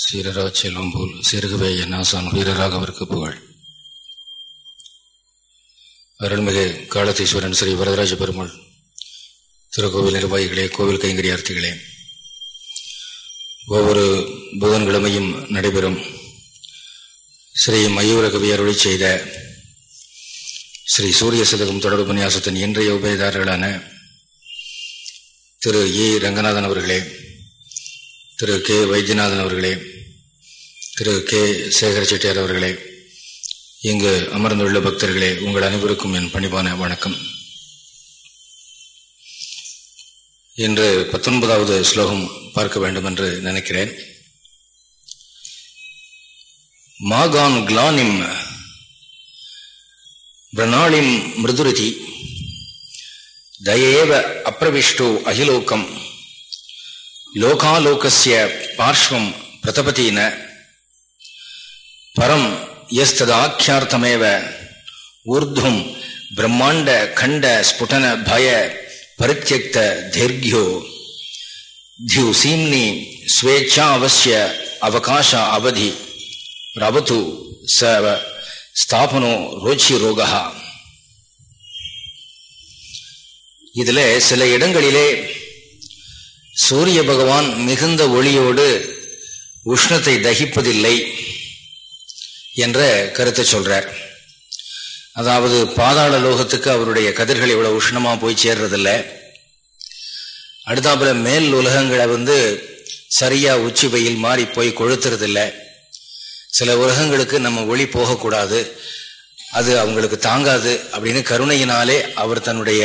சீரரா செல்வம் போல் சிறுகவே என்னாசான் வீரராகவருக்கு புகழ். அருள்மிகு காலத்தீஸ்வரன் ஸ்ரீ வரதராஜ பெருமாள் திருக்கோவில் நிர்வாகிகளே கோவில் கைங்கரியார்த்திகளே. ஒவ்வொரு புதன்கிழமையும் நடைபெறும் ஸ்ரீ மயூரகவி அருளி செய்த ஸ்ரீ சூரிய சதகம் தொடர் உபன்யாசத்தின் இன்றைய உபயதாரர்களான திரு இ ரங்கநாதன் அவர்களே திரு கே வைத்தியநாதன் அவர்களே திரு கே சேகர செட்டியார் அவர்களே இங்கு அமர்ந்துள்ள பக்தர்களே உங்கள் அனைவருக்கும் என் பணிவான வணக்கம். இன்று பத்தொன்பதாவது ஸ்லோகம் பார்க்க வேண்டும் என்று நினைக்கிறேன். மாகான் கிளானிம் பிரணாளிம் மிருதுருதி தயேவ அப்ரவிஷ்டோ அகிலோக்கம் லோகாலோகசிய பார்ஷ்வம் பிரதபதீன பரம் எஸ்ததாக்கியார்த்தமேவ ஊர்துவம் பிரம்மாண்ட கண்ட ஸ்புடன பய பரித்தியக்த தீர்கியோ தியூசீம்னி ஸ்வேச்சா அவசிய அவகாச அவதி ரவது ச ஸ்தாபனோ ரோச்சி ரோகா. இதில் சில இடங்களிலே சூரிய பகவான் மிகுந்த ஒளியோடு உஷ்ணத்தை தகிப்பதில்லை என்ற கருத்தை சொல்றார். அதாவது பாதாள லோகத்துக்கு அவருடைய கதிர்கள் இவ்வளவு உஷ்ணமா போய் சேர்றதில்ல. அடுத்தாப்புல மேல் உலகங்களை வந்து சரியா உச்சி வெயில் மாறி போய் கொளுத்துறதில்ல. சில உலகங்களுக்கு நம்ம ஒளி போகக்கூடாது. அது அவங்களுக்கு தாங்காது அப்படின்னு கருணையினாலே அவர் தன்னுடைய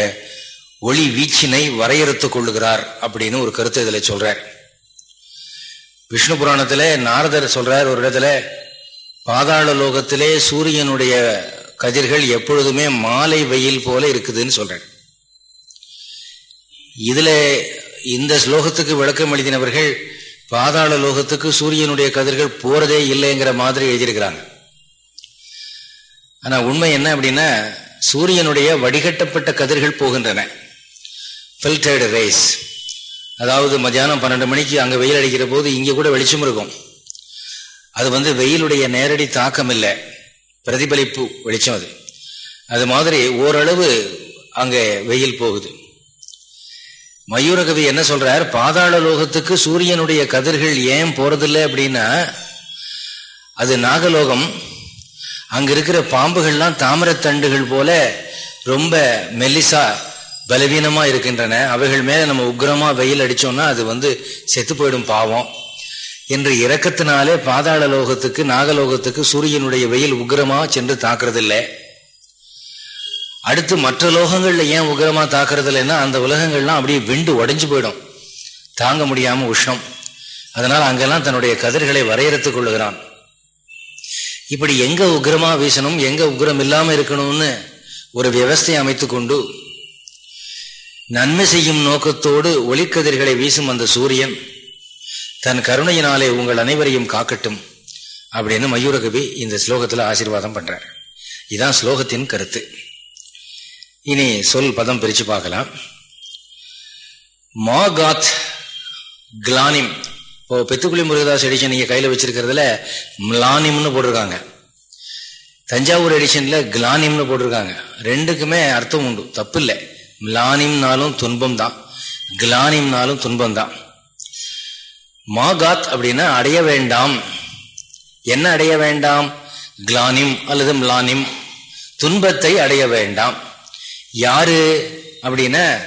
ஒளி வீச்சினை வரையறுத்துக் கொள்ளுகிறார் அப்படின்னு ஒரு கருத்து இதில் சொல்றார். விஷ்ணு புராணத்துல நாரதர் சொல்றார் ஒரு இடத்துல பாதாள லோகத்திலே சூரியனுடைய கதிர்கள் எப்பொழுதுமே மாலை வெயில் போல இருக்குதுன்னு சொல்றார். இதுல இந்த ஸ்லோகத்துக்கு விளக்கம் எழுதினவர்கள் பாதாள லோகத்துக்கு சூரியனுடைய கதிர்கள் போறதே இல்லைங்கிற மாதிரி எழுதியிருக்கிறாங்க. ஆனா உண்மை என்ன அப்படின்னா சூரியனுடைய வடிகட்டப்பட்ட கதிர்கள் போகின்றன. ஃபில்டர்டு ரேஸ் அதாவது மத்தியானம் பன்னெண்டு மணிக்கு அங்கே வெயில் அடிக்கிற போது இங்கே கூட வெளிச்சம் இருக்கும். அது வந்து வெயிலுடைய நேரடி தாக்கம் இல்லை பிரதிபலிப்பு வெளிச்சம் அது. அது மாதிரி ஓரளவு அங்கே வெயில் போகுது. மயூரகவி என்ன சொல்றார்? பாதாள லோகத்துக்கு சூரியனுடைய கதிர்கள் ஏன் போறதில்லை அப்படின்னா அது நாகலோகம். அங்க இருக்கிற பாம்புகள்லாம் தாமரத்தண்டுகள் போல ரொம்ப மெல்லிசா பலவீனமா இருக்கின்றன. அவைகள் மேல நம்ம உக்ரமா வெயில் அடிச்சோம்னா அது வந்து செத்து போயிடும் பாவம். என்று இறக்கத்தினாலே பாதாள லோகத்துக்கு நாகலோகத்துக்கு சூரியனுடைய வெயில் உக்ரமா சென்று தாக்குறதில்லை. அடுத்து மற்ற லோகங்கள்ல ஏன் உக்ரமா தாக்குறதில்லைன்னா அந்த உலகங்கள்லாம் அப்படியே விண்டு உடைஞ்சு போயிடும். தாங்க முடியாம உஷ்ணம். அதனால் அங்கெல்லாம் தன்னுடைய கதிர்களை வரையறுத்துக் கொள்ளுகிறான். இப்படி எங்க உக்ரமா வீசணும் எங்க உக்ரம் இல்லாம இருக்கணும்னு ஒரு வியவஸ்தை அமைத்து கொண்டு நன்மை செய்யும் நோக்கத்தோடு ஒளிக்கதிர்களை வீசும் அந்த சூரியன் தன் கருணையினாலே உங்கள் அனைவரையும் காக்கட்டும் அப்படின்னு மயூரகவி இந்த ஸ்லோகத்தில் ஆசீர்வாதம் பண்றார். இதுதான் ஸ்லோகத்தின் கருத்து. இனி சொல் பதம் பிரித்து பார்க்கலாம். மாகாத் கிளானிம் இப்போ பெத்துக்குழி முருகதாஸ் எடிஷன் நீங்கள் கையில் வச்சிருக்கிறதுல மிளானிம்னு போட்டிருக்காங்க. தஞ்சாவூர் எடிஷனில் கிளானிம்னு போட்டிருக்காங்க. ரெண்டுக்குமே அர்த்தம் உண்டு. தப்பு இல்லை மிளானிம்னாலும் துன்பம் தான் கிளானிம்னாலும் துன்பம் தான் மாகாத் அப்படின்னா அடைய வேண்டாம். என்ன அடைய வேண்டாம்? கிளானிம் அல்லது மிளானிம் துன்பத்தை அடைய வேண்டாம். யாரு அப்படின்னா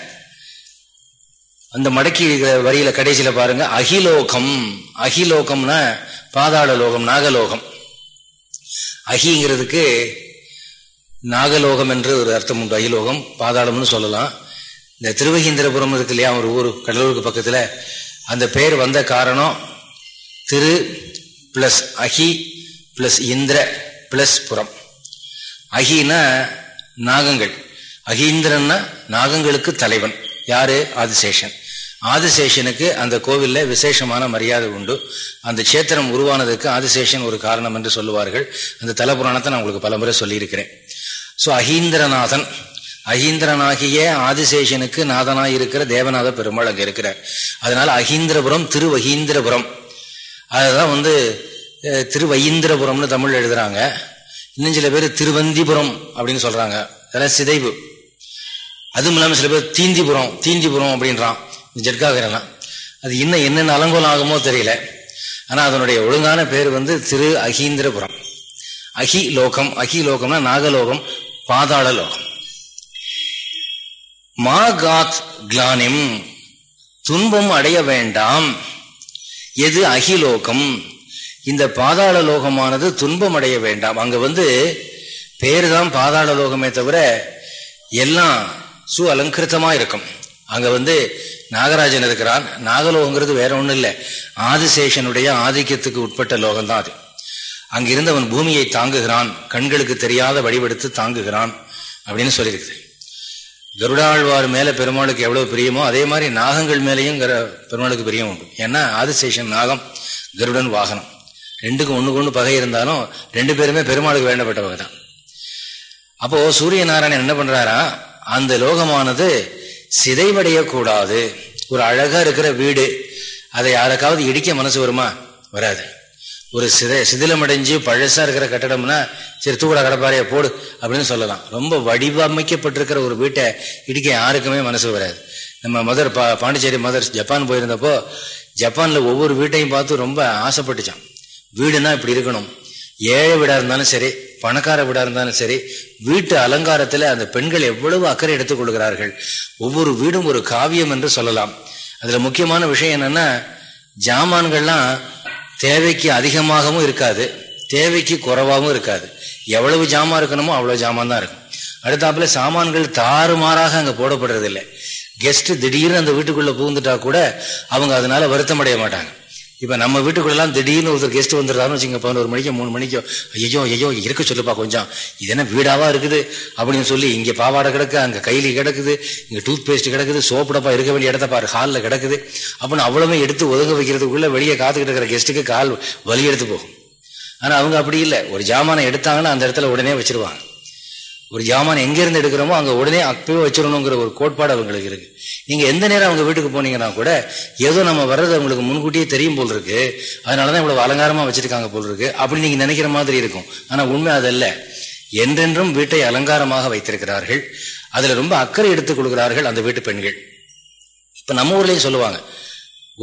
அந்த மடக்கி வரியில கடைசியில பாருங்க அகிலோகம். அகிலோகம்னா பாதாள லோகம் நாகலோகம். அகிங்கிறதுக்கு நாகலோகம் என்று ஒரு அர்த்தம் உண்டு அகிலோகம் பாதாளம்னு சொல்லலாம். இந்த திருவகீந்திரபுரம் இருக்கு இல்லையா ஒரு ஊர் கடலூருக்கு பக்கத்தில் அந்த பெயர் வந்த காரணம் திரு பிளஸ் அகி பிளஸ் இந்திர பிளஸ் புறம் அகினா நாகங்கள். அகீந்திரன்னா நாகங்களுக்கு தலைவன். யாரு? ஆதிசேஷன். ஆதிசேஷனுக்கு அந்த கோவிலில் விசேஷமான மரியாதை உண்டு. அந்த சேத்திரம் உருவானதுக்கு ஆதிசேஷன் ஒரு காரணம் என்று சொல்லுவார்கள். அந்த தலபுராணத்தை நான் உங்களுக்கு பலமுறை சொல்லியிருக்கிறேன். ஸோ அகீந்திரநாதன் அகீந்திரனாகிய ஆதிசேஷனுக்கு நாதனாக இருக்கிற தேவநாத பெருமாள் அங்கே இருக்கிறார். அதனால அகீந்திரபுரம் திருவகீந்திரபுரம் அதுதான் வந்து திருவையீந்திரபுரம்னு தமிழ் எழுதுறாங்க. இன்னும் சில பேர் திருவந்திபுரம் அப்படின்னு சொல்றாங்க. அதெல்லாம் சிதைவு. அதுவும் இல்லாமல் சில பேர் தீந்திபுரம் தீந்திபுரம் அப்படின்றான். ஜட்காகரெல்லாம் அது இன்னும் என்னென்ன அலங்கோலம் ஆகுமோ தெரியல. ஆனால் அதனுடைய ஒழுங்கான பேர் வந்து திரு அகீந்திரபுரம் அகி லோகம் அகி லோகம்னா நாகலோகம் பாதாள லோகம் மாகாத் கிளானிம் துன்பம் அடைய வேண்டாம். எது அகிலோகம்? இந்த பாதாள லோகமானது துன்பம் அடைய வேண்டாம். அங்க வந்து பேர் தான் பாதாள லோகமே தவிர எல்லாம் சு அலங்கிருத்தமா இருக்கும். அங்க வந்து நாகராஜன் இருக்கிறான். நாகலோகங்கிறது வேற ஒன்றும் இல்லை. ஆதிசேஷனுடைய ஆதிக்கத்துக்கு உட்பட்ட லோகம் தான் அது. அங்கிருந்து அவன் பூமியை தாங்குகிறான் கண்களுக்கு தெரியாத வடிவெடுத்து தாங்குகிறான் அப்படின்னு சொல்லியிருக்குது. கருடாழ்வார் மேல பெருமாளுக்கு எவ்வளவு பிரியமோ அதே மாதிரி நாகங்கள் மேலேயும் பெருமாளுக்கு பிரியம் உண்டு. ஏன்னா ஆதிசேஷன் நாகம் கருடன் வாகனம். ரெண்டுக்கும் ஒன்றுக்கு ஒன்று பகை இருந்தாலும் ரெண்டு பேருமே பெருமாளுக்கு வேண்டப்பட்டவங்க தான். அப்போ சூரிய நாராயணன் என்ன பண்றாரா அந்த லோகமானது சிதைவடையக்கூடாது. ஒரு அழகா இருக்கிற வீடு அதை யாருக்காவது இடிக்க மனசு வருமா? வராது. ஒரு சித சிதிலமடைஞ்சு பழசா இருக்கிற கட்டடம்னா சரி தூக்கடா கடப்பாறைய போடு அப்படின்னு சொல்லலாம். ரொம்ப வடிவமைக்கப்பட்டிருக்கிற ஒரு வீட்டை இடிக்க யாருக்குமே மனசு வராது. நம்ம மதர் பா பாண்டிச்சேரி மதர் ஜப்பான் போயிருந்தப்போ ஜப்பான்ல ஒவ்வொரு வீட்டையும் பார்த்து ரொம்ப ஆசைப்பட்டுச்சான் வீடுனா இப்படி இருக்கணும். ஏழை வீடா இருந்தாலும் சரி பணக்கார வீடா இருந்தாலும் சரி வீட்டு அலங்காரத்துல அந்த பெண்கள் எவ்வளவு அக்கறை எடுத்துக் கொள்கிறார்கள். ஒவ்வொரு வீடும் ஒரு காவியம் என்று சொல்லலாம். அதுல முக்கியமான விஷயம் என்னன்னா ஜாமான்கள்லாம் தேவைக்கு அதிகமாகவும் இருக்காது தேவைக்கு குறைவாகவும் இருக்காது. எவ்வளவு ஜாமான் இருக்கணுமோ அவ்வளவு ஜாமான் தான் இருக்கும். அடுத்தாப்புல சாமான்கள் தாறுமாறாக அங்கே போடப்படுறதில்லை. கெஸ்ட் திடீர்னு அந்த வீட்டுக்குள்ளே புகுந்துட்டா கூட அவங்க அதனால வருத்தம் அடைய மாட்டாங்க. இப்போ நம்ம வீட்டுக்குள்ளெல்லாம் திடீர்னு ஒருத்தர் கெஸ்ட் வந்துடுறாருன்னு வச்சுங்க பதினோரு மணிக்கோ மூணு மணிக்கோ ஐயோ ஐயோ இருக்க சொல்லுப்பா கொஞ்சம். இது என்ன வீடாவா இருக்குது? அப்படின்னு சொல்லி இங்கே பாவாடை கிடக்கு அங்கே கைலி கிடக்குது இங்கே டூத் பேஸ்ட் கிடக்குது சோப்புடப்பா இருக்க வேண்டிய இடத்த பாரு ஹாலில் கிடக்குது. அப்படின்னு அவ்வளவுமே எடுத்து ஒதுங்க வைக்கிறதுக்குள்ளே வெளியே காத்துக்கிட்டு இருக்கிற கெஸ்ட்டுக்கு கால் வலி எடுத்து போகும். ஆனால் அவங்க அப்படி இல்லை. ஒரு ஜாமானை எடுத்தாங்கன்னா அந்த இடத்துல உடனே வச்சிருவாங்க. ஒரு ஜாமான் எங்கேருந்து எடுக்கிறோமோ அங்கே உடனே அப்பவே வச்சிடணுங்கிற ஒரு கோட்பாடு அவங்களுக்கு இருக்கு. நீங்கள் எந்த நேரம் அவங்க வீட்டுக்கு போனீங்கன்னா கூட ஏதோ நம்ம வர்றது அவங்களுக்கு முன்கூட்டியே தெரியும் போல் இருக்கு. அதனாலதான் இவ்வளோ அலங்காரமாக வச்சிருக்காங்க போல் இருக்கு. அப்படி நீங்கள் நினைக்கிற மாதிரி இருக்கும். ஆனால் உண்மை அதல்ல. என்றென்றும் வீட்டை அலங்காரமாக வைத்திருக்கிறார்கள். அதில் ரொம்ப அக்கறை எடுத்துக் கொள்கிறார்கள் அந்த வீட்டு பெண்கள். இப்போ நம்ம ஊர்லேயும் சொல்லுவாங்க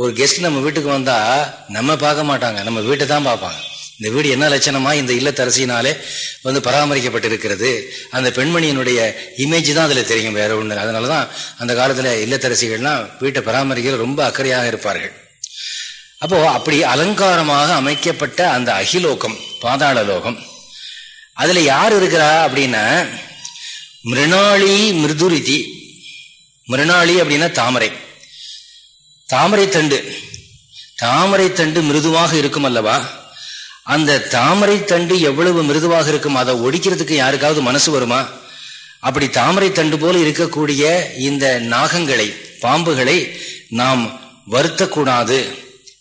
ஒரு கெஸ்ட் நம்ம வீட்டுக்கு வந்தால் நம்ம பார்க்க மாட்டாங்க. நம்ம வீட்டை தான் பார்ப்பாங்க. இந்த வீடு என்ன லட்சணமா? இந்த இல்லத்தரசினாலே வந்து பராமரிக்கப்பட்டிருக்கிறது. அந்த பெண்மணியினுடைய இமேஜ் தான் அதில் தெரியும் வேற அதனால தான் அந்த காலத்தில் இல்லத்தரசிகள்லாம் வீட்டை பராமரிக்கிற ரொம்ப அக்கறையாக இருப்பார்கள். அப்போ அப்படி அலங்காரமாக அமைக்கப்பட்ட அந்த அகிலோகம் பாதாள லோகம் அதில் யார் இருக்கிறா அப்படின்னா மிருணாளி மிருதுரிதி. மிருணாளி அப்படின்னா தாமரை. தாமரை தண்டு. தாமரை தண்டு மிருதுவாக இருக்கும் அல்லவா? அந்த தாமரை தண்டு எவ்வளவு மிருதுவாக இருக்கும் அதை ஒடிக்கிறதுக்கு யாருக்காவது மனசு வருமா? அப்படி தாமரை தண்டு போல இருக்கக்கூடிய இந்த நாகங்களை பாம்புகளை நாம் வருத்தக்கூடாது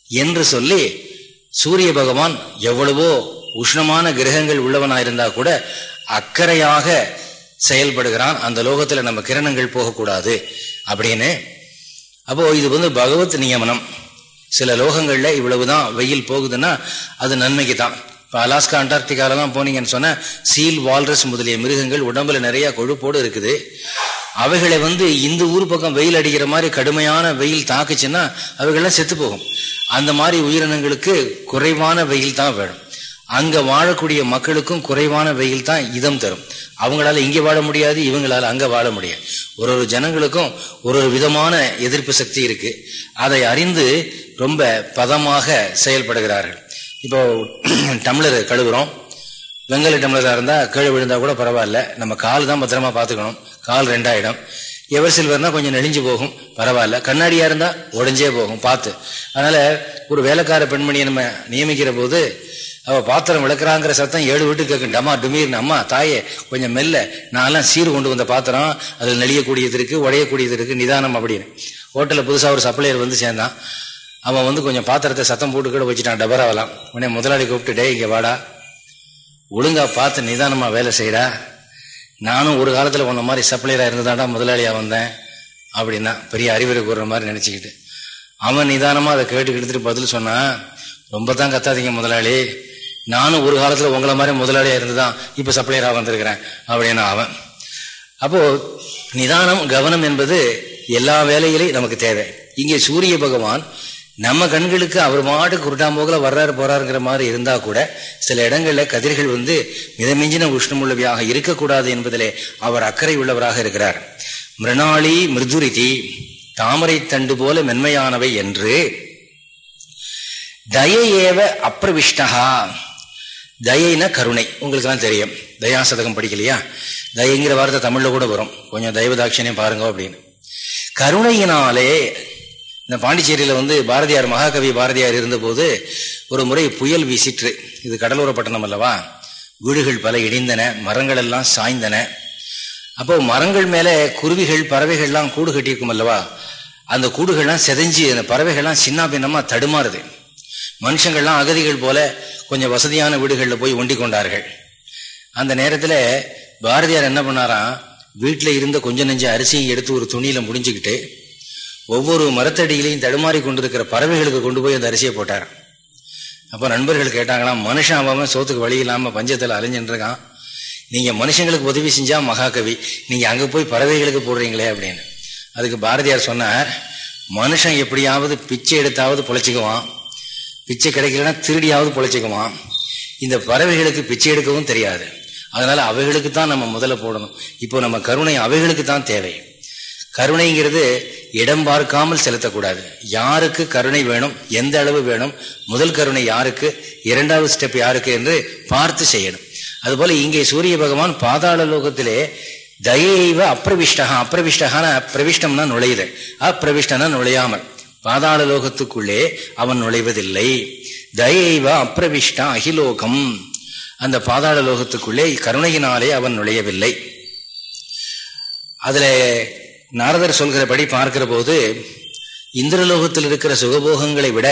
என்று சொல்லி சூரிய பகவான் எவ்வளவோ உஷ்ணமான கிரகங்கள் உள்ளவனாயிருந்தா கூட அக்கறையாக செயல்படுகிறான். அந்த லோகத்தில் நம்ம கிரணங்கள் போகக்கூடாது அப்படின்னு. அப்போ இது வந்து பகவத் நியமனம். சில லோகங்கள்ல இவ்வளவுதான் வெயில் போகுதுன்னா அது நன்மைக்கு தான் இப்போ அலாஸ்கா அண்டார்டிகாலெல்லாம் போனீங்கன்னு சொன்ன சீல் வால்ரஸ் முதலிய மிருகங்கள் உடம்புல நிறைய கொழுப்போடு இருக்குது. அவைகளை வந்து இந்த ஊர் பக்கம் வெயில் அடிக்கிற மாதிரி கடுமையான வெயில் தாக்குச்சுன்னா அவைகள்லாம் செத்து போகும். அந்த மாதிரி உயிரினங்களுக்கு குறைவான வெயில் தான் வேணும். அங்க வாழக்கூடிய மக்களுக்கும் குறைவான வெயில் தான் இதம் தரும். அவங்களால இங்கே வாழ முடியாது இவங்களால அங்க வாழ முடியாது. ஒரு ஒரு ஜனங்களுக்கும் ஒரு ஒரு விதமான எதிர்ப்பு சக்தி இருக்கு. அதை அறிந்து ரொம்ப பதமாக செயல்படுகிறார்கள். இப்போ டம்ளர் கழுவுறோம். வெங்கல டம்ளராக இருந்தால் கீழே விழுந்தா கூட பரவாயில்ல. நம்ம கால் தான் பத்திரமா பார்த்துக்கணும். கால் ரெண்டாயிடம். எவர் சில்வர்னா கொஞ்சம் நெளிஞ்சு போகும். பரவாயில்ல. கண்ணாடியா இருந்தா உடஞ்சே போகும். பார்த்து. அதனால ஒரு வேலைக்கார பெண்மணியை நம்ம நியமிக்கிற போது அவ பாத்திரம் விளக்குறாங்கிற சத்தம் ஏழு வீட்டுக்கு கேட்கும் டமா டுமீர்னு அம்மா தாயே கொஞ்சம் மெல்ல. நான்லாம் சீர் கொண்டு வந்த பாத்திரம் அதில் நெளியக்கூடியது இருக்கு உடையக்கூடியது இருக்கு நிதானம் அப்படின்னு. ஹோட்டலில் புதுசாக ஒரு சப்ளையர் வந்து சேர்ந்தான். அவன் வந்து கொஞ்சம் பாத்திரத்தை சத்தம் போட்டு கூட வச்சுட்டான் டபராவலாம் உடனே முதலாளி கூப்பிட்டு டே இங்கே வாடா. ஒழுங்கா பார்த்து நிதானமாக வேலை செய்கிறா நானும் ஒரு காலத்தில் உன்ன மாதிரி சப்ளையராக இருந்ததாண்டா முதலாளியாக வந்தேன் அப்படின்னா பெரிய அறிவுரை கூறுற மாதிரி நினச்சிக்கிட்டு. அவன் நிதானமாக அதை கேட்டுக்கிட்டு பதில் சொன்னான் ரொம்ப தான் கத்தாதீங்க முதலாளி. நானும் ஒரு காலத்தில் உங்களை மாதிரி முதலாளியாக இருந்து தான் இப்போ சப்ளையராக வந்திருக்கிறேன் அப்படின்னு அவன். அப்போ நிதானம் கவனம் என்பது எல்லா வேலையிலையும் நமக்கு தேவை. இங்கே சூரிய பகவான் நம்ம கண்களுக்கு அவர் மாட்டு குருட்டாம்போகில வர்றாரு போறாருங்கிற மாதிரி இருந்தா கூட சில இடங்கள்ல கதிர்கள் வந்து மிதமிஞ்சின உஷ்ணமுள்ளவையாக இருக்கக்கூடாது என்பதிலே அவர் அக்கறை உள்ளவராக இருக்கிறார். மிருணாளி மிருதுரிதி தாமரை தண்டு போல மென்மையானவை என்று தய ஏவ அப்பிரவிஷ்டகா தயைனா கருணை. உங்களுக்கெல்லாம் தெரியும். தயா சதகம் படிக்கலையா? தயங்கிற வார்த்தை தமிழில் கூட வரும். கொஞ்சம் தயவதாட்சியம் பாருங்க அப்படின்னு. கருணையினாலே இந்த பாண்டிச்சேரியில் வந்து பாரதியார் மகாகவி பாரதியார் இருந்தபோது ஒரு முறை புயல் வீசிற்று. இது கடலோர பட்டணம் அல்லவா? வீடுகள் பல இடிந்தன மரங்கள் எல்லாம் சாய்ந்தன. அப்போ மரங்கள் மேலே குருவிகள் பறவைகள்லாம் கூடு கட்டியிருக்கும் அல்லவா? அந்த கூடுகள்லாம் செதஞ்சி அந்த பறவைகள்லாம் சின்ன பின்னமாக தடுமாறுது. மனுஷங்கள்லாம் அகதிகள் போல கொஞ்சம் வசதியான வீடுகளில் போய் ஒண்டி கொண்டார்கள். அந்த நேரத்தில் பாரதியார் என்ன பண்ணாராம்? வீட்டில் இருந்த கொஞ்சம் நெஞ்ச அரிசியை எடுத்து ஒரு துணியில முடிஞ்சுக்கிட்டு ஒவ்வொரு மரத்தடியிலையும் தடுமாறி கொண்டிருக்கிற பறவைகளுக்கு கொண்டு போய் அந்த அரிசியை போட்டார் அப்போ நண்பர்கள் கேட்டாங்களாம் மனுஷன் அவன் சோத்துக்கு வழி இல்லாமல் பஞ்சத்தில் அலைஞ்சுட்டு இருக்கான் நீங்கள் மனுஷங்களுக்கு உதவி செஞ்சால் மகாகவி நீங்கள் அங்கே போய் பறவைகளுக்கு போடுறீங்களே அப்படின்னு. அதுக்கு பாரதியார் சொன்னார் மனுஷன் எப்படியாவது பிச்சை எடுத்தாவது பொழைச்சிக்குவான் பிச்சை கிடைக்கலன்னா திருடியாவது பொழைச்சிக்குமா? இந்த பறவைகளுக்கு பிச்சை எடுக்கவும் தெரியாது. அதனால அவைகளுக்கு தான் நம்ம முதல்ல போடணும். இப்போ நம்ம கருணை அவைகளுக்கு தான் தேவை. கருணைங்கிறது இடம் பார்க்காமல் செலுத்தக்கூடாது. யாருக்கு கருணை வேணும் எந்த அளவு வேணும் முதல் கருணை யாருக்கு இரண்டாவது ஸ்டெப் யாருக்கு என்று பார்த்து செய்யணும். அதுபோல இங்கே சூரிய பகவான் பாதாள லோகத்திலே தயைவ அப்பிரவிஷ்டகா அப்பிரவிஷ்டகான பிரவிஷ்டம்னா நுழையுது அப்பிரவிஷ்டனா நுழையாமல். பாதாள லோகத்துக்குள்ளே அவன் நுழைவதில்லை. தயைவ அப்பிரவிஷ்டா அகிலோகம். அந்த பாதாள லோகத்துக்குள்ளே கருணையினாலே அவன் நுழையவில்லை. அதில் நாரதர் சொல்கிறபடி பார்க்கிற போது இந்திரலோகத்தில் இருக்கிற சுகபோகங்களை விட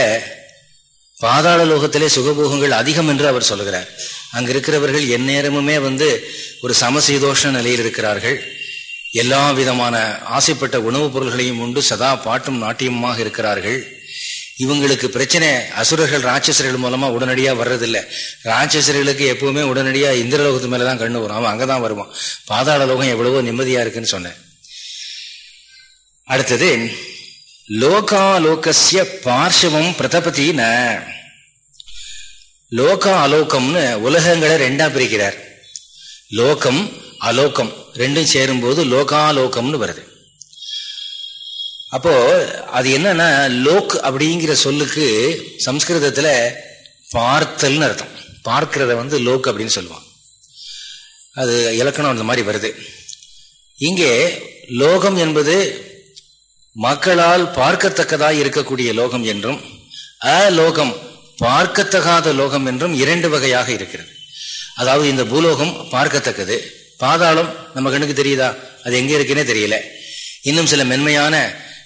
பாதாள லோகத்திலே சுகபோகங்கள் அதிகம் என்று அவர் சொல்கிறார். அங்க இருக்கிறவர்கள் எந்நேரமுமே வந்து ஒரு சமசீதோஷ நிலையில் இருக்கிறார்கள். எல்லா விதமான ஆசைப்பட்ட உணவுப் பொருள்களையும் உண்டு சதா பாட்டும் நாட்டியமாக இருக்கிறார்கள். இவங்களுக்கு பிரச்சனை அசுரர்கள் ராட்சசர்கள் மூலமா உடனடியா வர்றதில்லை. ராட்சசர்களுக்கு எப்பவுமே உடனடியா இந்திரலோகத்து மேலதான் கண்ணு வரும். அவன் அங்கதான் வருவான். பாதாள லோகம் எவ்வளவோ நிம்மதியா இருக்குன்னு சொன்னேன். அடுத்தது லோகாலோகசிய பார்ஷவம் பிரதபதி ந லோகா அலோகம்னு உலகங்களை ரெண்டா பிரிக்கிறார். லோகம் அலோகம். ரெண்டும் சேரும்போது லோகாலோகம்னு வருது. அப்போ அது என்னன்னா லோக் அப்படிங்கிற சொல்லுக்கு சம்ஸ்கிருதத்துல பார்த்தல்னு அர்த்தம். பார்க்கிறத வந்து லோக் அப்படின்னு சொல்லுவான் அது இலக்கணம் அந்த மாதிரி வருது. இங்கே லோகம் என்பது மக்களால் பார்க்கத்தக்கதாக இருக்கக்கூடிய லோகம் என்றும் அலோகம் பார்க்கத்தகாத லோகம் என்றும் இரண்டு வகையாக இருக்கிறது. அதாவது இந்த பூலோகம் பார்க்கத்தக்கது பாதாளம் நம்ம கண்ணுக்கு தெரியுதா? அது எங்க இருக்குன்னே தெரியல. இன்னும் சில மென்மையான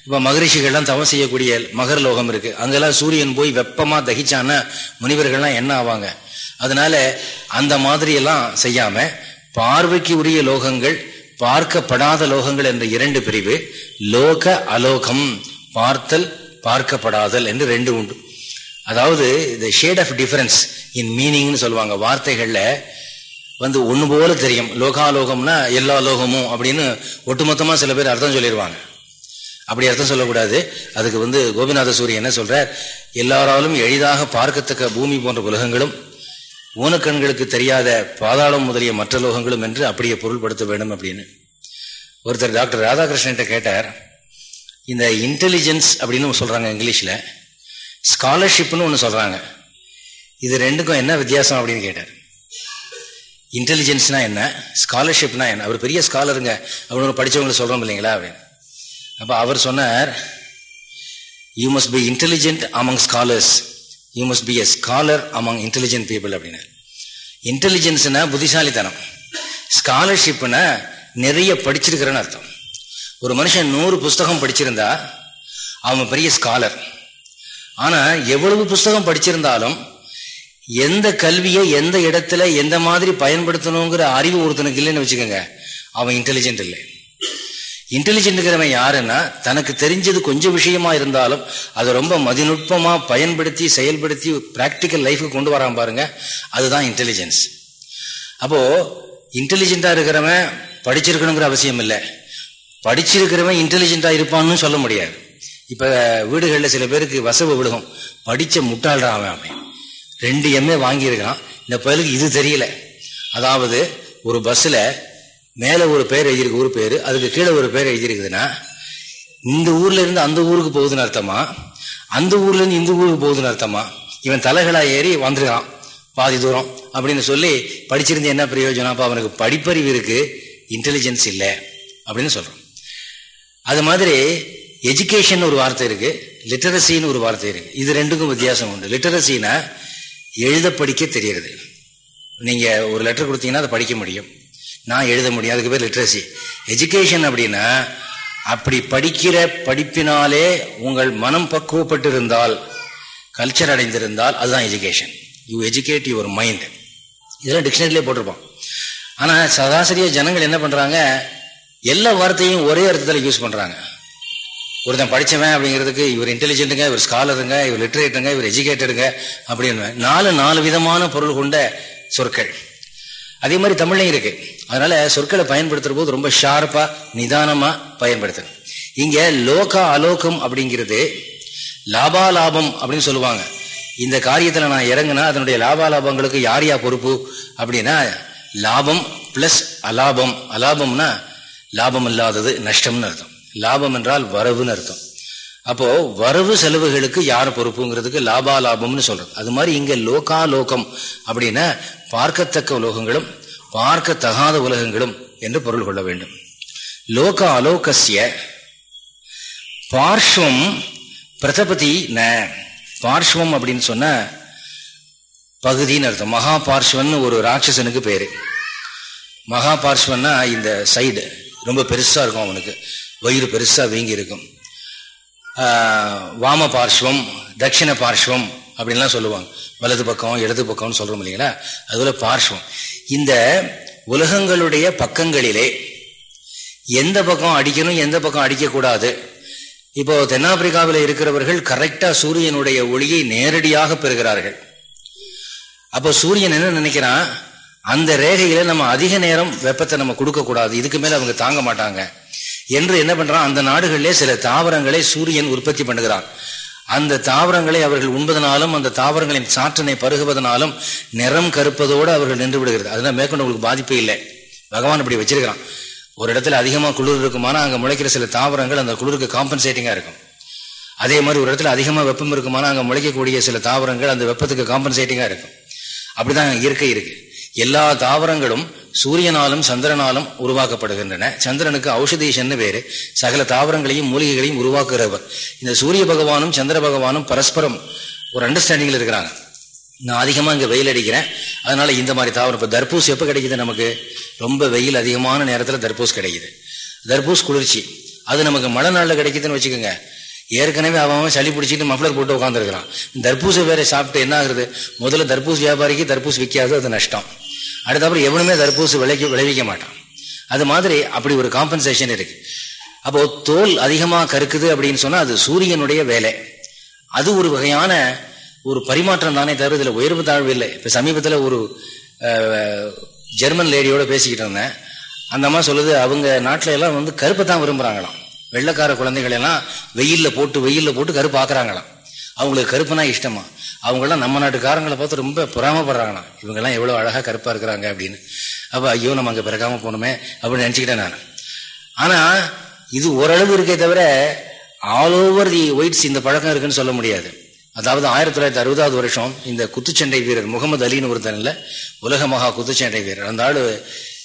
இப்ப மகரிஷிகள்லாம் தவம் செய்யக்கூடிய மகர் லோகம் இருக்கு. அங்கெல்லாம் சூரியன் போய் வெப்பமா தகிச்சான்னா முனிவர்கள்லாம் என்ன ஆவாங்க? அதனால அந்த மாதிரி எல்லாம் செய்யாம பார்வைக்கு உரிய லோகங்கள் பார்க்கப்படாத லோகங்கள் என்ற இரண்டு பிரிவு லோக அலோகம் பார்த்தல் பார்க்கப்படாதல் என்று ரெண்டு உண்டு. அதாவது இந்த ஷேட் ஆஃப் டிஃபரன்ஸ் இன் மீனிங்னு சொல்லுவாங்க. வார்த்தைகள்ல வந்து ஒன்று போல தெரியும். லோகாலோகம்னா எல்லா லோகமும் அப்படின்னு ஒட்டுமொத்தமாக சில பேர் அர்த்தம் சொல்லிடுவாங்க அப்படி அர்த்தம் சொல்லக்கூடாது. அதுக்கு வந்து கோபிநாத சூரியன் என்ன சொல்றார்? எல்லாராலும் எளிதாக பார்க்கத்தக்க பூமி போன்ற உலகங்களும் ஊனக்கண்களுக்கு தெரியாத பாதாளம் முதலிய மற்ற லோகங்களும் என்று அப்படியே பொருள்படுத்த வேண்டும் அப்படின்னு. ஒருத்தர் டாக்டர் ராதாகிருஷ்ணன் கேட்டார். இந்த இன்டெலிஜென்ஸ் அப்படின்னு சொல்றாங்க இங்கிலீஷில். ஸ்காலர்ஷிப்னு ஒன்று சொல்றாங்க. இது ரெண்டுக்கும் என்ன வித்தியாசம் அப்படின்னு கேட்டார். இன்டெலிஜென்ஸ்னா என்ன? ஸ்காலர்ஷிப்னா என்ன? அவர் பெரிய ஸ்காலருங்க அப்படின்னு படித்தவங்களை சொல்கிறோம் இல்லைங்களா அப்படின்னு. அப்போ அவர் சொன்னார் you must be intelligent among scholars you must be a scholar among intelligent people அப்படின்னு இன்டெலிஜென்ஸ்னா புத்திசாலித்தனம். ஸ்காலர்ஷிப்னா நிறைய படிச்சிருக்கிறேன்னு அர்த்தம். ஒரு மனுஷன் நூறு புஸ்தகம் படிச்சிருந்தா அவன் பெரிய ஸ்காலர் ஆனால் எவ்வளவு புஸ்தகம் படிச்சிருந்தாலும் எந்த கல்வியை எந்த இடத்துல எந்த மாதிரி பயன்படுத்தணுங்கிற அறிவு ஒருத்தனுக்கு இல்லைன்னு வச்சுக்கோங்க. அவன் இன்டெலிஜென்ட் இல்லை. இன்டெலிஜென்ட்ங்கிறவன் யாருன்னா தனக்கு தெரிஞ்சது கொஞ்சம் விஷயமா இருந்தாலும் அதை ரொம்ப மதிநுட்பமா பயன்படுத்தி செயல்படுத்தி பிராக்டிக்கல் லைஃபுக்கு கொண்டு வரான் பாருங்க. அதுதான் இன்டெலிஜென்ஸ் அப்போ இன்டெலிஜென்டா இருக்கிறவன் படிச்சிருக்கணுங்கிற அவசியம் இல்லை. படிச்சிருக்கிறவன் இன்டெலிஜென்டா இருப்பான்னு சொல்ல முடியாது. இப்ப வீடுகளில் சில பேருக்கு வசவு விடுகும் படிச்ச முட்டாள்றான் அவன் அவன் ரெண்டு எம்ஏ வாங்கியிருக்கிறான். இந்த பயலுக்கு இது தெரியல. அதாவது ஒரு பஸ்ஸில் மேலே ஒரு பேர் எழுதியிருக்கு ஊர் பேர். அதுக்கு கீழே ஒரு பேர் எழுதியிருக்குதுன்னா இந்த ஊர்ல இருந்து அந்த ஊருக்கு போகுதுன்னு அர்த்தமா? அந்த ஊர்ல இருந்து இந்த ஊருக்கு போகுதுன்னு அர்த்தமா? இவன் தலைகளா ஏறி வந்துருக்கான். பாதி தூரம். அப்படின்னு சொல்லி படிச்சிருந்து என்ன பிரயோஜனம்? அப்போ அவனுக்கு படிப்பறிவு இருக்கு இன்டெலிஜென்ஸ் இல்லை அப்படின்னு சொல்றான். அது மாதிரி எஜுகேஷன் ஒரு வார்த்தை இருக்கு லிட்டரசின்னு ஒரு வார்த்தை இருக்கு. இது ரெண்டுக்கும் வித்தியாசம் உண்டு. லிட்டரசின்னா எழுத படிக்க தெரியறது நீங்க ஒரு லெட்டர் கொடுத்தீங்கன்னா அதை படிக்க முடியும். நான் எழுத முடியும். அதுக்கு பேர் லிட்ரஸி எஜுகேஷன் அப்படின்னா அப்படி படிக்கிற படிப்பினாலே உங்கள் மனம் பக்குவப்பட்டிருந்தால் கல்ச்சர் அடைந்திருந்தால் அதுதான் education you educate your mind இதெல்லாம் டிக்ஷனரிலே போட்டிருப்பான் ஆனால் சராசரியாக ஜனங்கள் என்ன பண்ணுறாங்க எல்லா வார்த்தையும் ஒரே அர்த்தத்தில் யூஸ் பண்ணுறாங்க ஒருத்தன் படித்தவன் அப்படிங்கிறதுக்கு இவர் இன்டெலிஜென்ட்டுங்க இவர் ஸ்காலருங்க இவர் லிட்ரேட்டுங்க இவர் எஜுகேட்டடுங்க அப்படின்னு நாலு நாலு விதமான பொருள் கொண்ட சொற்கள். அதே மாதிரி தமிழ்லையும் இருக்கு. அதனால சொற்களை பயன்படுத்துற போது ரொம்ப ஷார்ப்பா நிதானமா பயன்படுத்தணும் இங்க லோகா அலோகம் அப்படிங்கிறது லாபாலாபம் அப்படின்னு சொல்லுவாங்க. இந்த காரியத்துல நான் இறங்கினா அதனுடைய லாபாலாபங்களுக்கு யார் யா பொறுப்பு? அப்படின்னா லாபம் பிளஸ் அலாபம். அலாபம்னா லாபம் இல்லாதது நஷ்டம்னு அர்த்தம். லாபம் என்றால் வரவுன்னு அர்த்தம். அப்போ வரவு செலவுகளுக்கு யார் பொறுப்புங்கிறதுக்கு லாபா லாபம்னு சொல்றது. அது மாதிரி இங்க லோகா லோகம் அப்படின்னா பார்க்கத்தக்க உலோகங்களும் பார்க்க தகாத உலகங்களும் என்று பொருள் கொள்ள வேண்டும். லோக அலோகசிய பார்ஷ்வம் பிரதபதி ந. பார்ஷ்வம் அப்படின்னு சொன்ன பகுதின்னு அர்த்தம். மகா பார்ஷ்வன் ஒரு ராட்சசனுக்கு பேரு. மகா பார்ஷ்வன்னா இந்த சைடு ரொம்ப பெருசா இருக்கும் அவனுக்கு. வயிறு பெருசா வீங்கி இருக்கும். வாம பார்ஷ்வம் தட்சிண பார்ஷ்வம் அப்படின்லாம் சொல்லுவாங்க. வலது பக்கம் இடது பக்கம்னு சொல்றோம் இல்லைங்களா? அதுல பார்ஷ்வம். இந்த உலகங்களுடைய பக்கங்களிலே எந்த பக்கம் அடிக்கணும் எந்த பக்கம் அடிக்கக்கூடாது? இப்போ தென்னாப்பிரிக்காவில் இருக்கிறவர்கள் கரெக்டா சூரியனுடைய ஒளியை நேரடியாக பெறுகிறார்கள். அப்போ சூரியன் என்ன நினைக்கிறான்? அந்த ரேகையில நம்ம அதிக நேரம் வெப்பத்தை நம்ம கொடுக்க கூடாது இதுக்கு மேல அவங்க தாங்க மாட்டாங்க. என்று என்ன பண்றான்? அந்த நாடுகளிலே சில தாவரங்களை சூரியன் உற்பத்தி பண்ணுகிறான். அந்த தாவரங்களை அவர்கள் உண்பதனாலும் அந்த தாவரங்களின் சாற்றனை பருகுவதனாலும் நிறம் கருப்பதோடு அவர்கள் நின்று விடுகிறது. அதனால மேற்கொண்டு உங்களுக்கு பாதிப்பே இல்லை. பகவான் இப்படி வச்சிருக்கிறான். ஒரு இடத்துல அதிகமாக குளிர் இருக்குமானா அங்கே முளைக்கிற சில தாவரங்கள் அந்த குளிருக்கு காம்பன்சேட்டிங்காக இருக்கும். அதே மாதிரி ஒரு இடத்துல அதிகமாக வெப்பம் இருக்குமானா அங்கே முளைக்கக்கூடிய சில தாவரங்கள் அந்த வெப்பத்துக்கு காம்பன்சேட்டிங்காக இருக்கும். அப்படிதான் இயற்கை இருக்குது எல்லா தாவரங்களும் சூரியனாலும் சந்திரனாலும் உருவாக்கப்படுகின்றன. சந்திரனுக்கு ஔஷதீஷன்னு பேரு. சகல தாவரங்களையும் மூலிகைகளையும் உருவாக்குகிறவர். இந்த சூரிய பகவானும் சந்திர பகவானும் பரஸ்பரம் ஒரு அண்டர்ஸ்டாண்டிங்ல இருக்கிறாங்க. நான் அதிகமாக இங்கே வெயில் அடிக்கிறேன். அதனால இந்த மாதிரி தாவரம் இப்போ தர்பூஸ் எப்போ கிடைக்குது நமக்கு? ரொம்ப வெயில் அதிகமான நேரத்தில் தர்பூஸ் கிடைக்குது. தர்பூஸ் குளிர்ச்சி. அது நமக்கு மழை நாளில் கிடைக்குதுன்னு வச்சுக்கோங்க. ஏற்கனவே அவன் சளி பிடிச்சிட்டு மஃப்ளர் போட்டு உட்காந்துருக்கிறான் தர்பூசை வேற சாப்பிட்டு என்ன ஆகுது முதல்ல தர்பூஸ் வியாபாரிக்கு தர்பூஸ் விற்காது அது நஷ்டம். அடுத்தப்புறம் எவனுமே தர்பூசு விளைக்க விளைவிக்க மாட்டான். அது மாதிரி அப்படி ஒரு காம்பன்சேஷன் இருக்கு. அப்போ தோல் அதிகமாக கருக்குது அப்படின்னு சொன்னா அது சூரியனுடைய வேலை. அது ஒரு வகையான ஒரு பரிமாற்றம் தானே தவிர இதில் உயர்வு தாழ்வு இல்லை. இப்போ சமீபத்தில் ஒரு ஜெர்மன் லேடியோட பேசிக்கிட்டு இருந்தேன். அந்த அம்மா சொல்லுது அவங்க நாட்டில எல்லாம் வந்து கருப்பை தான் விரும்புகிறாங்களாம் வெள்ளக்கார குழந்தைகள் எல்லாம் வெயில்ல போட்டு வெயிலில் போட்டு கருப்பு ஆக்குறாங்களாம். அவங்களுக்கு கருப்புனா இஷ்டமா? அவங்களாம் நம்ம நாட்டுக்காரங்களை பார்த்து ரொம்ப பொறாமப்படுறாங்களாம். இவங்கெல்லாம் எவ்வளோ அழகாக கருப்பாக இருக்கிறாங்க அப்படின்னு. அப்போ ஐயோ நம்ம அங்கே பிறக்காம போகணுமே அப்படின்னு நினச்சிக்கிட்டேன் நான். ஆனால் இது ஓரளவு இருக்கே தவிர ஆல் ஓவர் தி ஒயிட்ஸ் இந்த பழக்கம் இருக்குன்னு சொல்ல முடியாது. அதாவது ஆயிரத்தி தொள்ளாயிரத்தி அறுபதாவது வருஷம் இந்த குத்துச்சண்டை வீரர் முகமது அலின்னு ஒருத்தனில் உலக மகா குத்துச்சண்டை வீரர். அந்த ஆள்